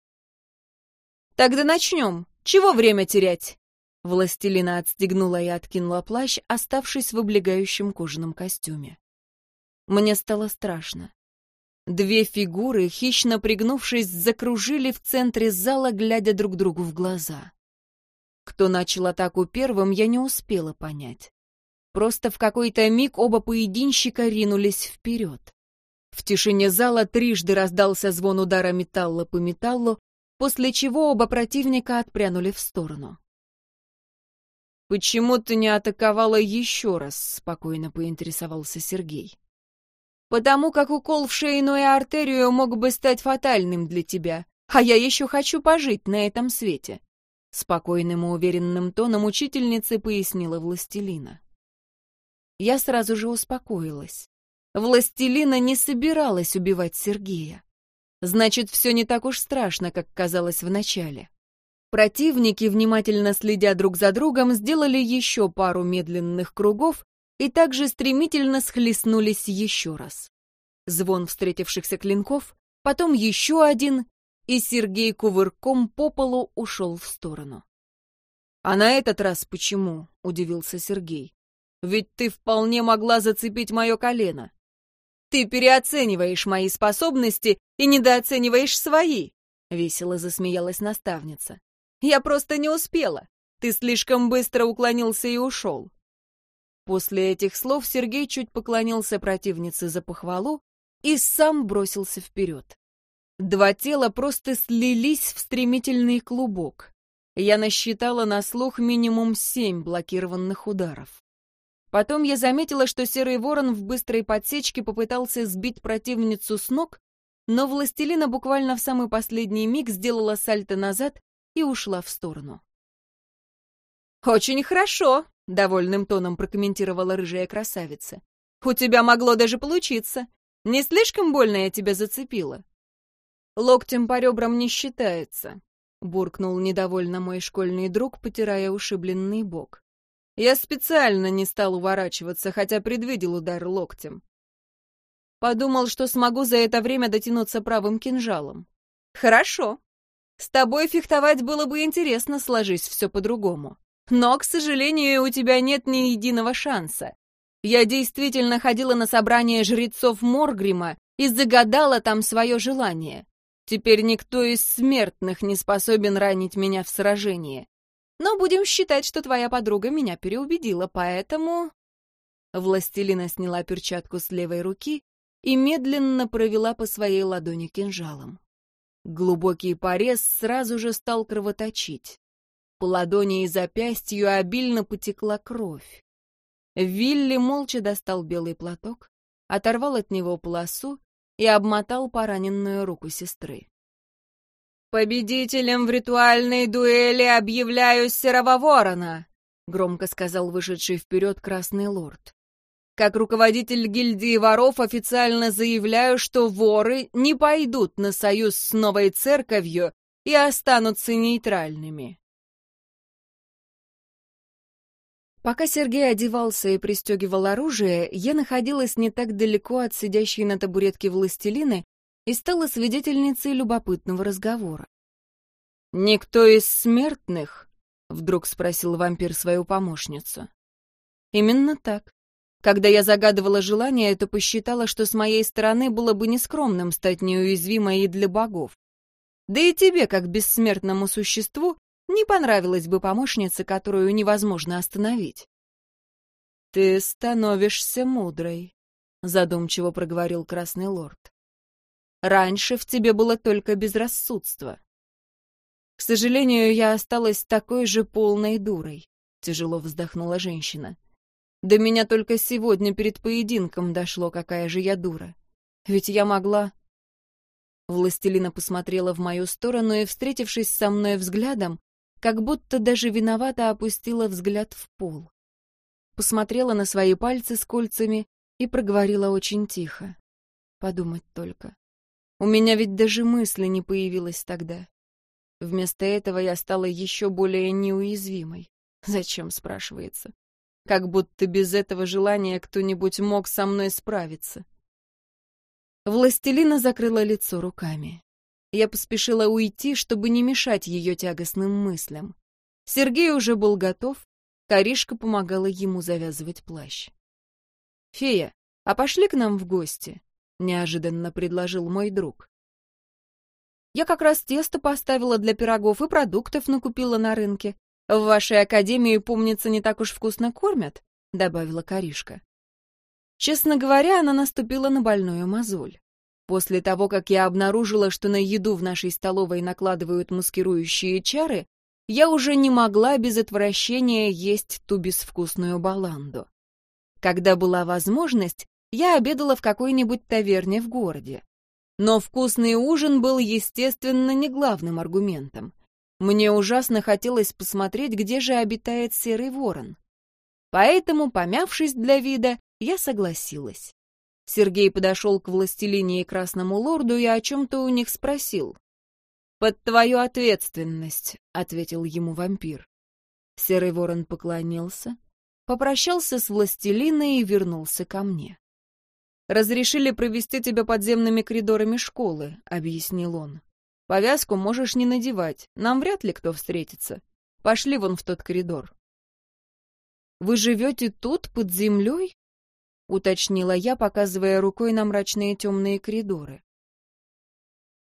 «Тогда начнем. Чего время терять?» Властелина отстегнула и откинула плащ, оставшись в облегающем кожаном костюме. Мне стало страшно. Две фигуры, хищно пригнувшись, закружили в центре зала, глядя друг другу в глаза. Кто начал атаку первым, я не успела понять. Просто в какой-то миг оба поединщика ринулись вперед. В тишине зала трижды раздался звон удара металла по металлу, после чего оба противника отпрянули в сторону. «Почему ты не атаковала еще раз?» — спокойно поинтересовался Сергей потому как укол в шейную артерию мог бы стать фатальным для тебя, а я еще хочу пожить на этом свете», — спокойным и уверенным тоном учительницы пояснила Властелина. Я сразу же успокоилась. Властелина не собиралась убивать Сергея. Значит, все не так уж страшно, как казалось вначале. Противники, внимательно следя друг за другом, сделали еще пару медленных кругов и также стремительно схлестнулись еще раз. Звон встретившихся клинков, потом еще один, и Сергей кувырком по полу ушел в сторону. «А на этот раз почему?» — удивился Сергей. «Ведь ты вполне могла зацепить мое колено». «Ты переоцениваешь мои способности и недооцениваешь свои», — весело засмеялась наставница. «Я просто не успела. Ты слишком быстро уклонился и ушел». После этих слов Сергей чуть поклонился противнице за похвалу и сам бросился вперед. Два тела просто слились в стремительный клубок. Я насчитала на слух минимум семь блокированных ударов. Потом я заметила, что серый ворон в быстрой подсечке попытался сбить противницу с ног, но властелина буквально в самый последний миг сделала сальто назад и ушла в сторону. «Очень хорошо», — довольным тоном прокомментировала рыжая красавица. «У тебя могло даже получиться. Не слишком больно я тебя зацепила?» «Локтем по ребрам не считается», — буркнул недовольно мой школьный друг, потирая ушибленный бок. «Я специально не стал уворачиваться, хотя предвидел удар локтем. Подумал, что смогу за это время дотянуться правым кинжалом. Хорошо. С тобой фехтовать было бы интересно, сложись все по-другому. Но, к сожалению, у тебя нет ни единого шанса. Я действительно ходила на собрание жрецов Моргрима и загадала там свое желание. Теперь никто из смертных не способен ранить меня в сражении. Но будем считать, что твоя подруга меня переубедила, поэтому...» Властелина сняла перчатку с левой руки и медленно провела по своей ладони кинжалом. Глубокий порез сразу же стал кровоточить. По ладони и запястью обильно потекла кровь. Вилли молча достал белый платок, оторвал от него полосу и обмотал пораненную руку сестры. «Победителем в ритуальной дуэли объявляю Серого Ворона!» — громко сказал вышедший вперед Красный Лорд. «Как руководитель гильдии воров официально заявляю, что воры не пойдут на союз с новой церковью и останутся нейтральными. Пока Сергей одевался и пристегивал оружие, я находилась не так далеко от сидящей на табуретке властелины и стала свидетельницей любопытного разговора. «Никто из смертных?» — вдруг спросил вампир свою помощницу. «Именно так. Когда я загадывала желание, то посчитала, что с моей стороны было бы нескромным стать неуязвимой и для богов. Да и тебе, как бессмертному существу, не понравилась бы помощница, которую невозможно остановить. «Ты становишься мудрой», — задумчиво проговорил Красный Лорд. «Раньше в тебе было только безрассудство. К сожалению, я осталась такой же полной дурой», — тяжело вздохнула женщина. «До меня только сегодня перед поединком дошло, какая же я дура. Ведь я могла...» Властелина посмотрела в мою сторону и, встретившись со мной взглядом, как будто даже виновато опустила взгляд в пол. Посмотрела на свои пальцы с кольцами и проговорила очень тихо. Подумать только. У меня ведь даже мысли не появилось тогда. Вместо этого я стала еще более неуязвимой. Зачем, спрашивается? Как будто без этого желания кто-нибудь мог со мной справиться. Властелина закрыла лицо руками. Я поспешила уйти, чтобы не мешать ее тягостным мыслям. Сергей уже был готов, Каришка помогала ему завязывать плащ. «Фея, а пошли к нам в гости?» — неожиданно предложил мой друг. «Я как раз тесто поставила для пирогов и продуктов накупила на рынке. В вашей академии, помнится, не так уж вкусно кормят», — добавила Каришка. Честно говоря, она наступила на больную мозоль. После того, как я обнаружила, что на еду в нашей столовой накладывают маскирующие чары, я уже не могла без отвращения есть ту безвкусную баланду. Когда была возможность, я обедала в какой-нибудь таверне в городе. Но вкусный ужин был, естественно, не главным аргументом. Мне ужасно хотелось посмотреть, где же обитает серый ворон. Поэтому, помявшись для вида, я согласилась. Сергей подошел к властелине и красному лорду и о чем-то у них спросил. «Под твою ответственность», — ответил ему вампир. Серый ворон поклонился, попрощался с властелиной и вернулся ко мне. «Разрешили провести тебя подземными коридорами школы», — объяснил он. «Повязку можешь не надевать, нам вряд ли кто встретится. Пошли вон в тот коридор. «Вы живете тут, под землей?» — уточнила я, показывая рукой на мрачные темные коридоры.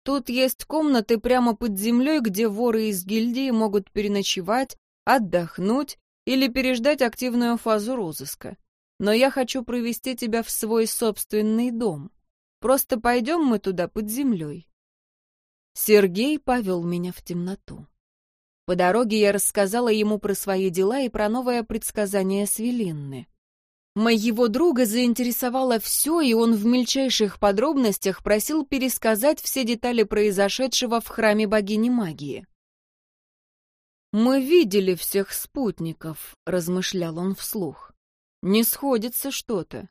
«Тут есть комнаты прямо под землей, где воры из гильдии могут переночевать, отдохнуть или переждать активную фазу розыска. Но я хочу провести тебя в свой собственный дом. Просто пойдем мы туда под землей». Сергей повел меня в темноту. По дороге я рассказала ему про свои дела и про новое предсказание Свелинны. Моего друга заинтересовало все, и он в мельчайших подробностях просил пересказать все детали произошедшего в храме богини магии. «Мы видели всех спутников», — размышлял он вслух. «Не сходится что-то.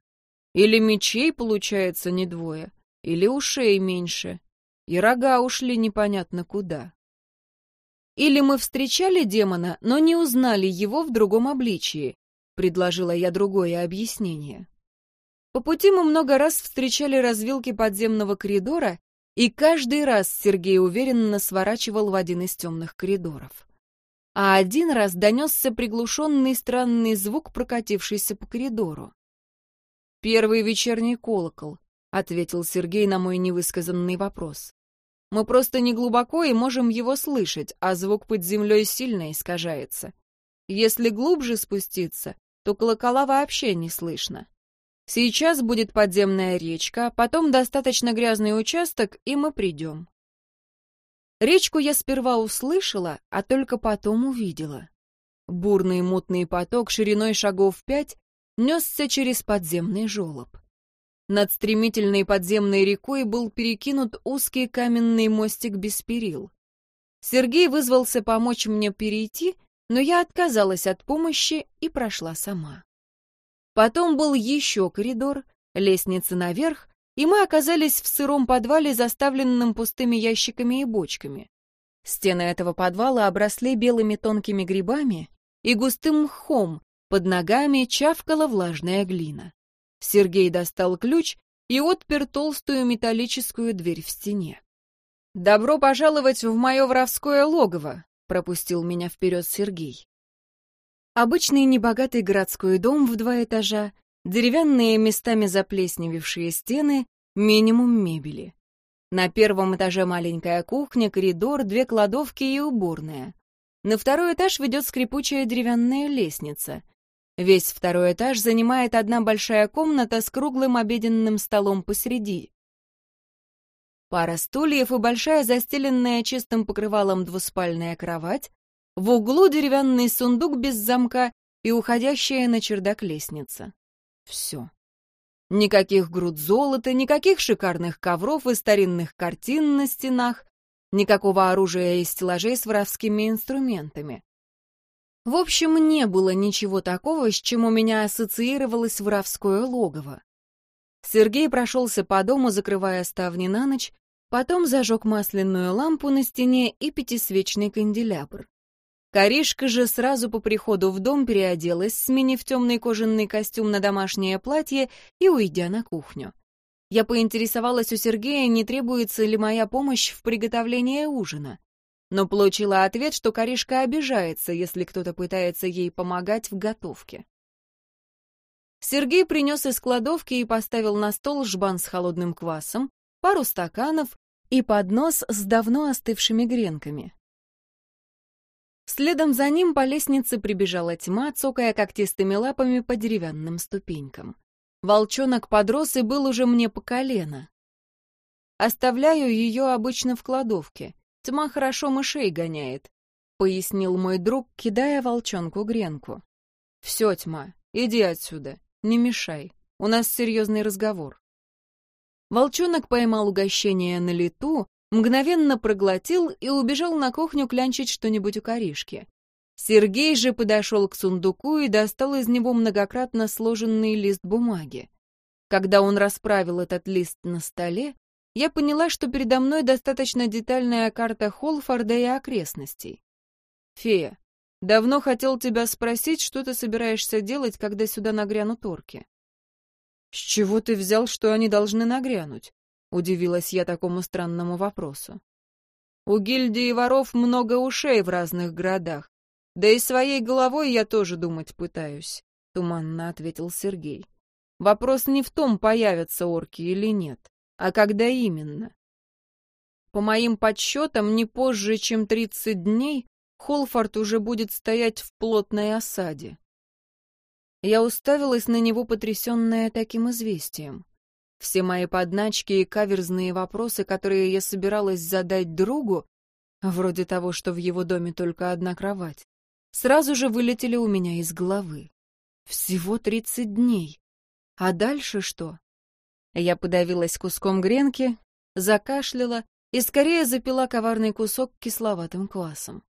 Или мечей, получается, не двое, или ушей меньше, и рога ушли непонятно куда». Или мы встречали демона, но не узнали его в другом обличии, предложила я другое объяснение. По пути мы много раз встречали развилки подземного коридора, и каждый раз Сергей уверенно сворачивал в один из темных коридоров. А один раз донесся приглушенный странный звук, прокатившийся по коридору. «Первый вечерний колокол», — ответил Сергей на мой невысказанный вопрос. Мы просто не глубоко и можем его слышать, а звук под землей сильно искажается. Если глубже спуститься, то колокола вообще не слышно. Сейчас будет подземная речка, потом достаточно грязный участок, и мы придем. Речку я сперва услышала, а только потом увидела. Бурный мутный поток шириной шагов пять несся через подземный желоб. Над стремительной подземной рекой был перекинут узкий каменный мостик без перил. Сергей вызвался помочь мне перейти, но я отказалась от помощи и прошла сама. Потом был еще коридор, лестница наверх, и мы оказались в сыром подвале, заставленном пустыми ящиками и бочками. Стены этого подвала обросли белыми тонкими грибами и густым мхом, под ногами чавкала влажная глина. Сергей достал ключ и отпер толстую металлическую дверь в стене. «Добро пожаловать в мое воровское логово», — пропустил меня вперед Сергей. Обычный небогатый городской дом в два этажа, деревянные местами заплесневевшие стены, минимум мебели. На первом этаже маленькая кухня, коридор, две кладовки и уборная. На второй этаж ведет скрипучая деревянная лестница. Весь второй этаж занимает одна большая комната с круглым обеденным столом посреди. Пара стульев и большая застеленная чистым покрывалом двуспальная кровать, в углу деревянный сундук без замка и уходящая на чердак лестница. Все. Никаких груд золота, никаких шикарных ковров и старинных картин на стенах, никакого оружия и стеллажей с воровскими инструментами. В общем, не было ничего такого, с чем у меня ассоциировалось воровское логово. Сергей прошелся по дому, закрывая ставни на ночь, потом зажег масляную лампу на стене и пятисвечный канделябр. Каришка же сразу по приходу в дом переоделась, сменив темный кожаный костюм на домашнее платье и уйдя на кухню. Я поинтересовалась у Сергея, не требуется ли моя помощь в приготовлении ужина но получила ответ, что Каришка обижается, если кто-то пытается ей помогать в готовке. Сергей принес из кладовки и поставил на стол жбан с холодным квасом, пару стаканов и поднос с давно остывшими гренками. Следом за ним по лестнице прибежала тьма, цокая когтистыми лапами по деревянным ступенькам. Волчонок подрос и был уже мне по колено. Оставляю ее обычно в кладовке. Тьма хорошо мышей гоняет», — пояснил мой друг, кидая волчонку гренку. «Все, тьма, иди отсюда, не мешай, у нас серьезный разговор». Волчонок поймал угощение на лету, мгновенно проглотил и убежал на кухню клянчить что-нибудь у коришки. Сергей же подошел к сундуку и достал из него многократно сложенный лист бумаги. Когда он расправил этот лист на столе, я поняла, что передо мной достаточно детальная карта Холфорда и окрестностей. «Фея, давно хотел тебя спросить, что ты собираешься делать, когда сюда нагрянут орки?» «С чего ты взял, что они должны нагрянуть?» — удивилась я такому странному вопросу. «У гильдии воров много ушей в разных городах. Да и своей головой я тоже думать пытаюсь, туманно ответил Сергей. Вопрос не в том, появятся орки или нет, а когда именно. По моим подсчетам, не позже, чем 30 дней, Холфорд уже будет стоять в плотной осаде. Я уставилась на него, потрясенная таким известием. Все мои подначки и каверзные вопросы, которые я собиралась задать другу, вроде того, что в его доме только одна кровать, сразу же вылетели у меня из головы. Всего тридцать дней. А дальше что? Я подавилась куском гренки, закашляла и скорее запила коварный кусок кисловатым квасом.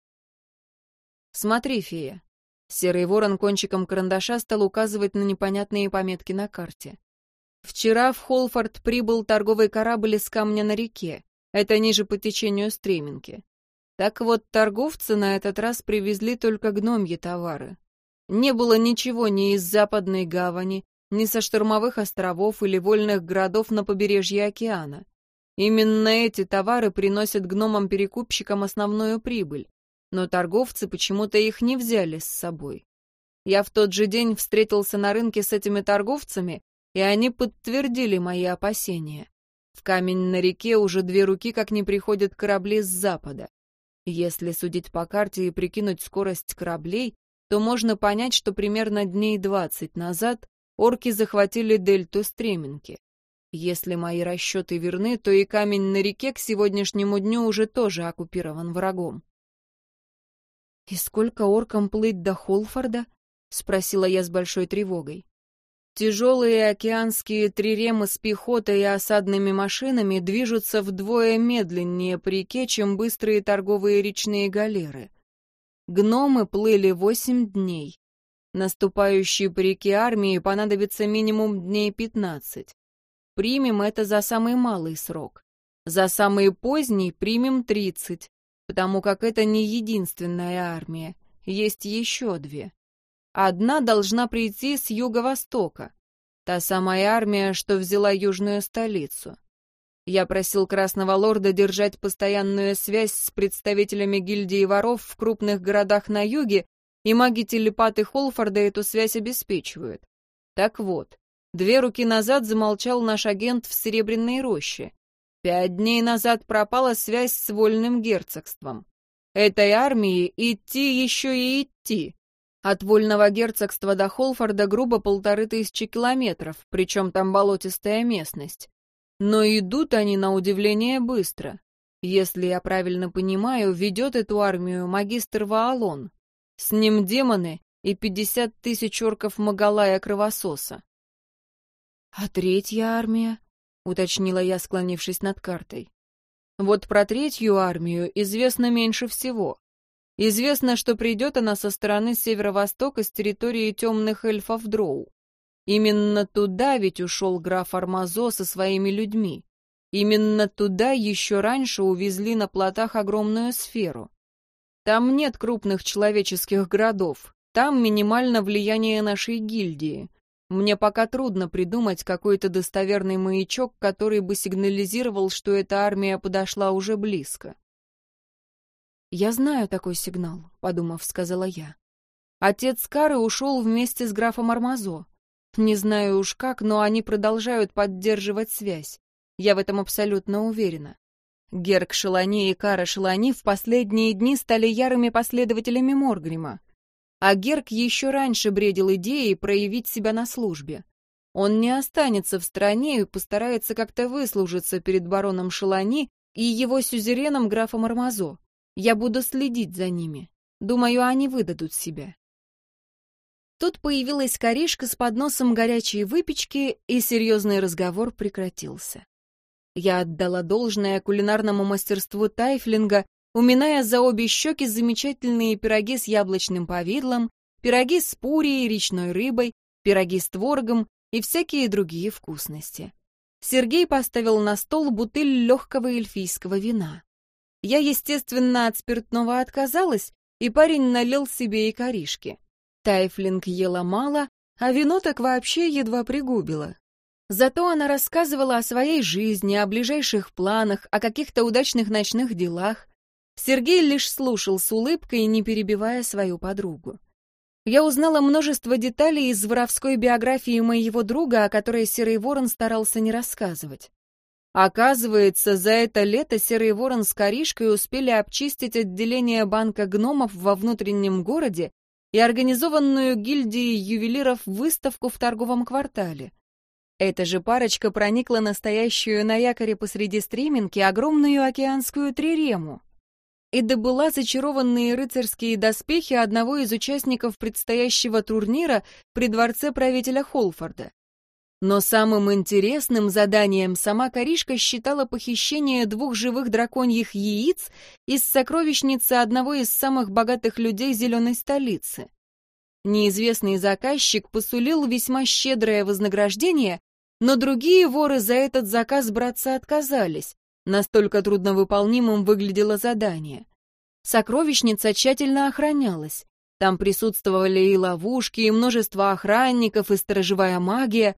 «Смотри, фея». Серый ворон кончиком карандаша стал указывать на непонятные пометки на карте. Вчера в Холфорд прибыл торговый корабль из камня на реке. Это ниже по течению Стреминки. Так вот, торговцы на этот раз привезли только гномьи товары. Не было ничего ни из западной гавани, ни со штормовых островов или вольных городов на побережье океана. Именно эти товары приносят гномам-перекупщикам основную прибыль, но торговцы почему-то их не взяли с собой. Я в тот же день встретился на рынке с этими торговцами и они подтвердили мои опасения. В камень на реке уже две руки как не приходят корабли с запада. Если судить по карте и прикинуть скорость кораблей, то можно понять, что примерно дней двадцать назад орки захватили дельту Стременки. Если мои расчеты верны, то и камень на реке к сегодняшнему дню уже тоже оккупирован врагом. «И сколько оркам плыть до Холфорда?» — спросила я с большой тревогой. Тяжелые океанские триремы с пехотой и осадными машинами движутся вдвое медленнее по реке, чем быстрые торговые речные галеры. Гномы плыли восемь дней. Наступающей по реке армии понадобится минимум дней пятнадцать. Примем это за самый малый срок. За самый поздний примем тридцать, потому как это не единственная армия, есть еще две. Одна должна прийти с юго-востока. Та самая армия, что взяла южную столицу. Я просил Красного Лорда держать постоянную связь с представителями гильдии воров в крупных городах на юге, и маги-телепаты Холфорда эту связь обеспечивают. Так вот, две руки назад замолчал наш агент в Серебряной роще. Пять дней назад пропала связь с Вольным герцогством. Этой армии идти еще и идти. От Вольного герцогства до Холфорда грубо полторы тысячи километров, причем там болотистая местность. Но идут они, на удивление, быстро. Если я правильно понимаю, ведет эту армию магистр Ваалон. С ним демоны и пятьдесят тысяч орков Магалая-кровососа. «А третья армия?» — уточнила я, склонившись над картой. «Вот про третью армию известно меньше всего. Известно, что придет она со стороны северо-востока с территории темных эльфов Дроу. Именно туда ведь ушел граф Армазо со своими людьми. Именно туда еще раньше увезли на плотах огромную сферу. Там нет крупных человеческих городов, там минимально влияние нашей гильдии. Мне пока трудно придумать какой-то достоверный маячок, который бы сигнализировал, что эта армия подошла уже близко. «Я знаю такой сигнал», — подумав, сказала я. Отец Кары ушел вместе с графом Армазо. Не знаю уж как, но они продолжают поддерживать связь. Я в этом абсолютно уверена. Герк Шелани и Кара Шелани в последние дни стали ярыми последователями Моргрима. А Герк еще раньше бредил идеей проявить себя на службе. Он не останется в стране и постарается как-то выслужиться перед бароном Шелани и его сюзереном графом Армазо. Я буду следить за ними. Думаю, они выдадут себя. Тут появилась коришка с подносом горячей выпечки, и серьезный разговор прекратился. Я отдала должное кулинарному мастерству Тайфлинга, уминая за обе щеки замечательные пироги с яблочным повидлом, пироги с пурией, речной рыбой, пироги с творогом и всякие другие вкусности. Сергей поставил на стол бутыль легкого эльфийского вина. Я, естественно, от спиртного отказалась, и парень налил себе и коришки. Тайфлинг ела мало, а вино так вообще едва пригубила. Зато она рассказывала о своей жизни, о ближайших планах, о каких-то удачных ночных делах. Сергей лишь слушал с улыбкой, не перебивая свою подругу. Я узнала множество деталей из воровской биографии моего друга, о которой Серый Ворон старался не рассказывать. Оказывается, за это лето Серый Ворон с Коришкой успели обчистить отделение банка гномов во внутреннем городе и организованную гильдией ювелиров выставку в торговом квартале. Эта же парочка проникла настоящую на якоре посреди стреминки огромную океанскую трирему и добыла зачарованные рыцарские доспехи одного из участников предстоящего турнира при дворце правителя Холфорда. Но самым интересным заданием сама Коришка считала похищение двух живых драконьих яиц из сокровищницы одного из самых богатых людей зеленой столицы. Неизвестный заказчик посулил весьма щедрое вознаграждение, но другие воры за этот заказ браться отказались, настолько трудновыполнимым выглядело задание. Сокровищница тщательно охранялась. Там присутствовали и ловушки, и множество охранников, и сторожевая магия.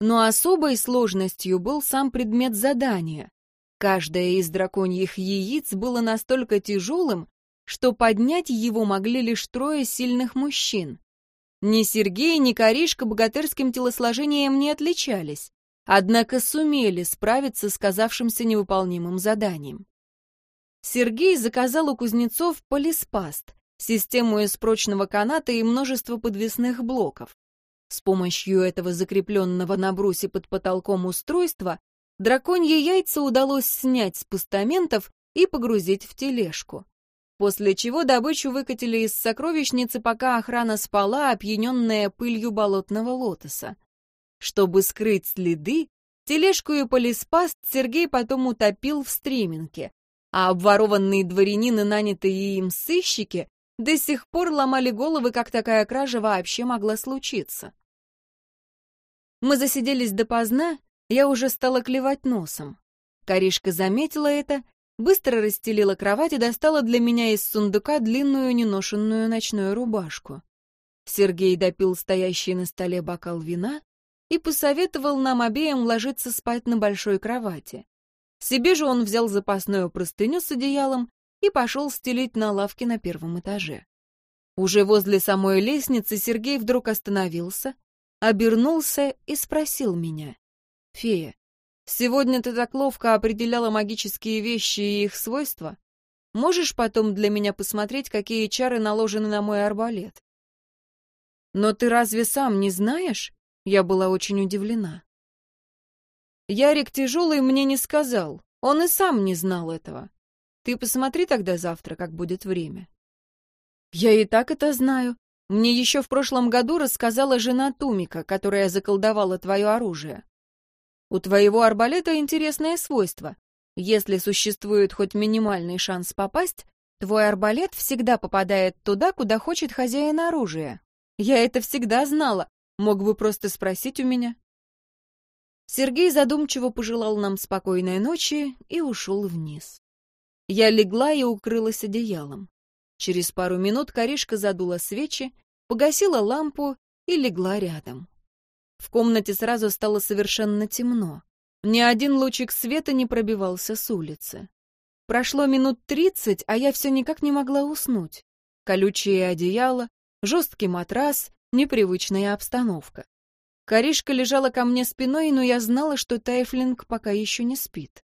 Но особой сложностью был сам предмет задания. Каждое из драконьих яиц было настолько тяжелым, что поднять его могли лишь трое сильных мужчин. Ни Сергей, ни Коришка богатырским телосложением не отличались, однако сумели справиться с казавшимся невыполнимым заданием. Сергей заказал у кузнецов полиспаст, систему из прочного каната и множество подвесных блоков. С помощью этого закрепленного на брусе под потолком устройства драконьи яйца удалось снять с постаментов и погрузить в тележку после чего добычу выкатили из сокровищницы, пока охрана спала, опьяненная пылью болотного лотоса. Чтобы скрыть следы, тележку и полиспаст Сергей потом утопил в стреминке, а обворованные дворянины, нанятые им сыщики, до сих пор ломали головы, как такая кража вообще могла случиться. Мы засиделись допоздна, я уже стала клевать носом. Коришка заметила это быстро расстелила кровать и достала для меня из сундука длинную неношенную ночную рубашку. Сергей допил стоящий на столе бокал вина и посоветовал нам обеим ложиться спать на большой кровати. Себе же он взял запасную простыню с одеялом и пошел стелить на лавке на первом этаже. Уже возле самой лестницы Сергей вдруг остановился, обернулся и спросил меня. «Фея, Сегодня ты так ловко определяла магические вещи и их свойства. Можешь потом для меня посмотреть, какие чары наложены на мой арбалет? Но ты разве сам не знаешь? Я была очень удивлена. Ярик тяжелый мне не сказал. Он и сам не знал этого. Ты посмотри тогда завтра, как будет время. Я и так это знаю. Мне еще в прошлом году рассказала жена Тумика, которая заколдовала твое оружие. У твоего арбалета интересное свойство. Если существует хоть минимальный шанс попасть, твой арбалет всегда попадает туда, куда хочет хозяин оружия. Я это всегда знала, мог бы просто спросить у меня. Сергей задумчиво пожелал нам спокойной ночи и ушел вниз. Я легла и укрылась одеялом. Через пару минут Коришка задула свечи, погасила лампу и легла рядом. В комнате сразу стало совершенно темно. Ни один лучик света не пробивался с улицы. Прошло минут тридцать, а я все никак не могла уснуть. Колючее одеяло, жесткий матрас, непривычная обстановка. Коришка лежала ко мне спиной, но я знала, что Тайфлинг пока еще не спит.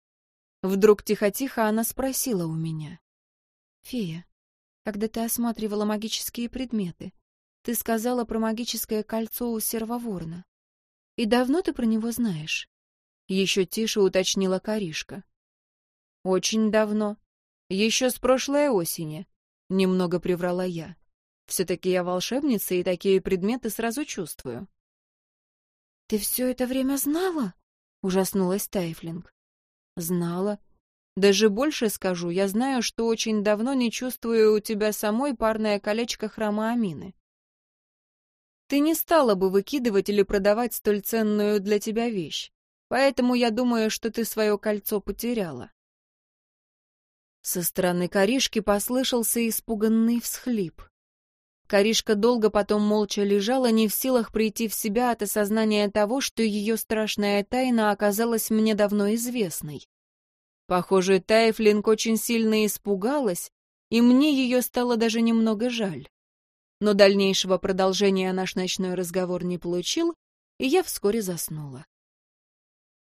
Вдруг тихо-тихо она спросила у меня. «Фея, когда ты осматривала магические предметы, ты сказала про магическое кольцо у сервоворна. «И давно ты про него знаешь?» Еще тише уточнила Каришка. «Очень давно. Еще с прошлой осени», — немного приврала я. «Все-таки я волшебница, и такие предметы сразу чувствую». «Ты все это время знала?» — ужаснулась Тайфлинг. «Знала. Даже больше скажу, я знаю, что очень давно не чувствую у тебя самой парное колечко храма Амины ты не стала бы выкидывать или продавать столь ценную для тебя вещь. Поэтому я думаю, что ты свое кольцо потеряла. Со стороны Каришки послышался испуганный всхлип. Каришка долго потом молча лежала, не в силах прийти в себя от осознания того, что ее страшная тайна оказалась мне давно известной. Похоже, Тайфлинг очень сильно испугалась, и мне ее стало даже немного жаль. Но дальнейшего продолжения наш ночной разговор не получил, и я вскоре заснула.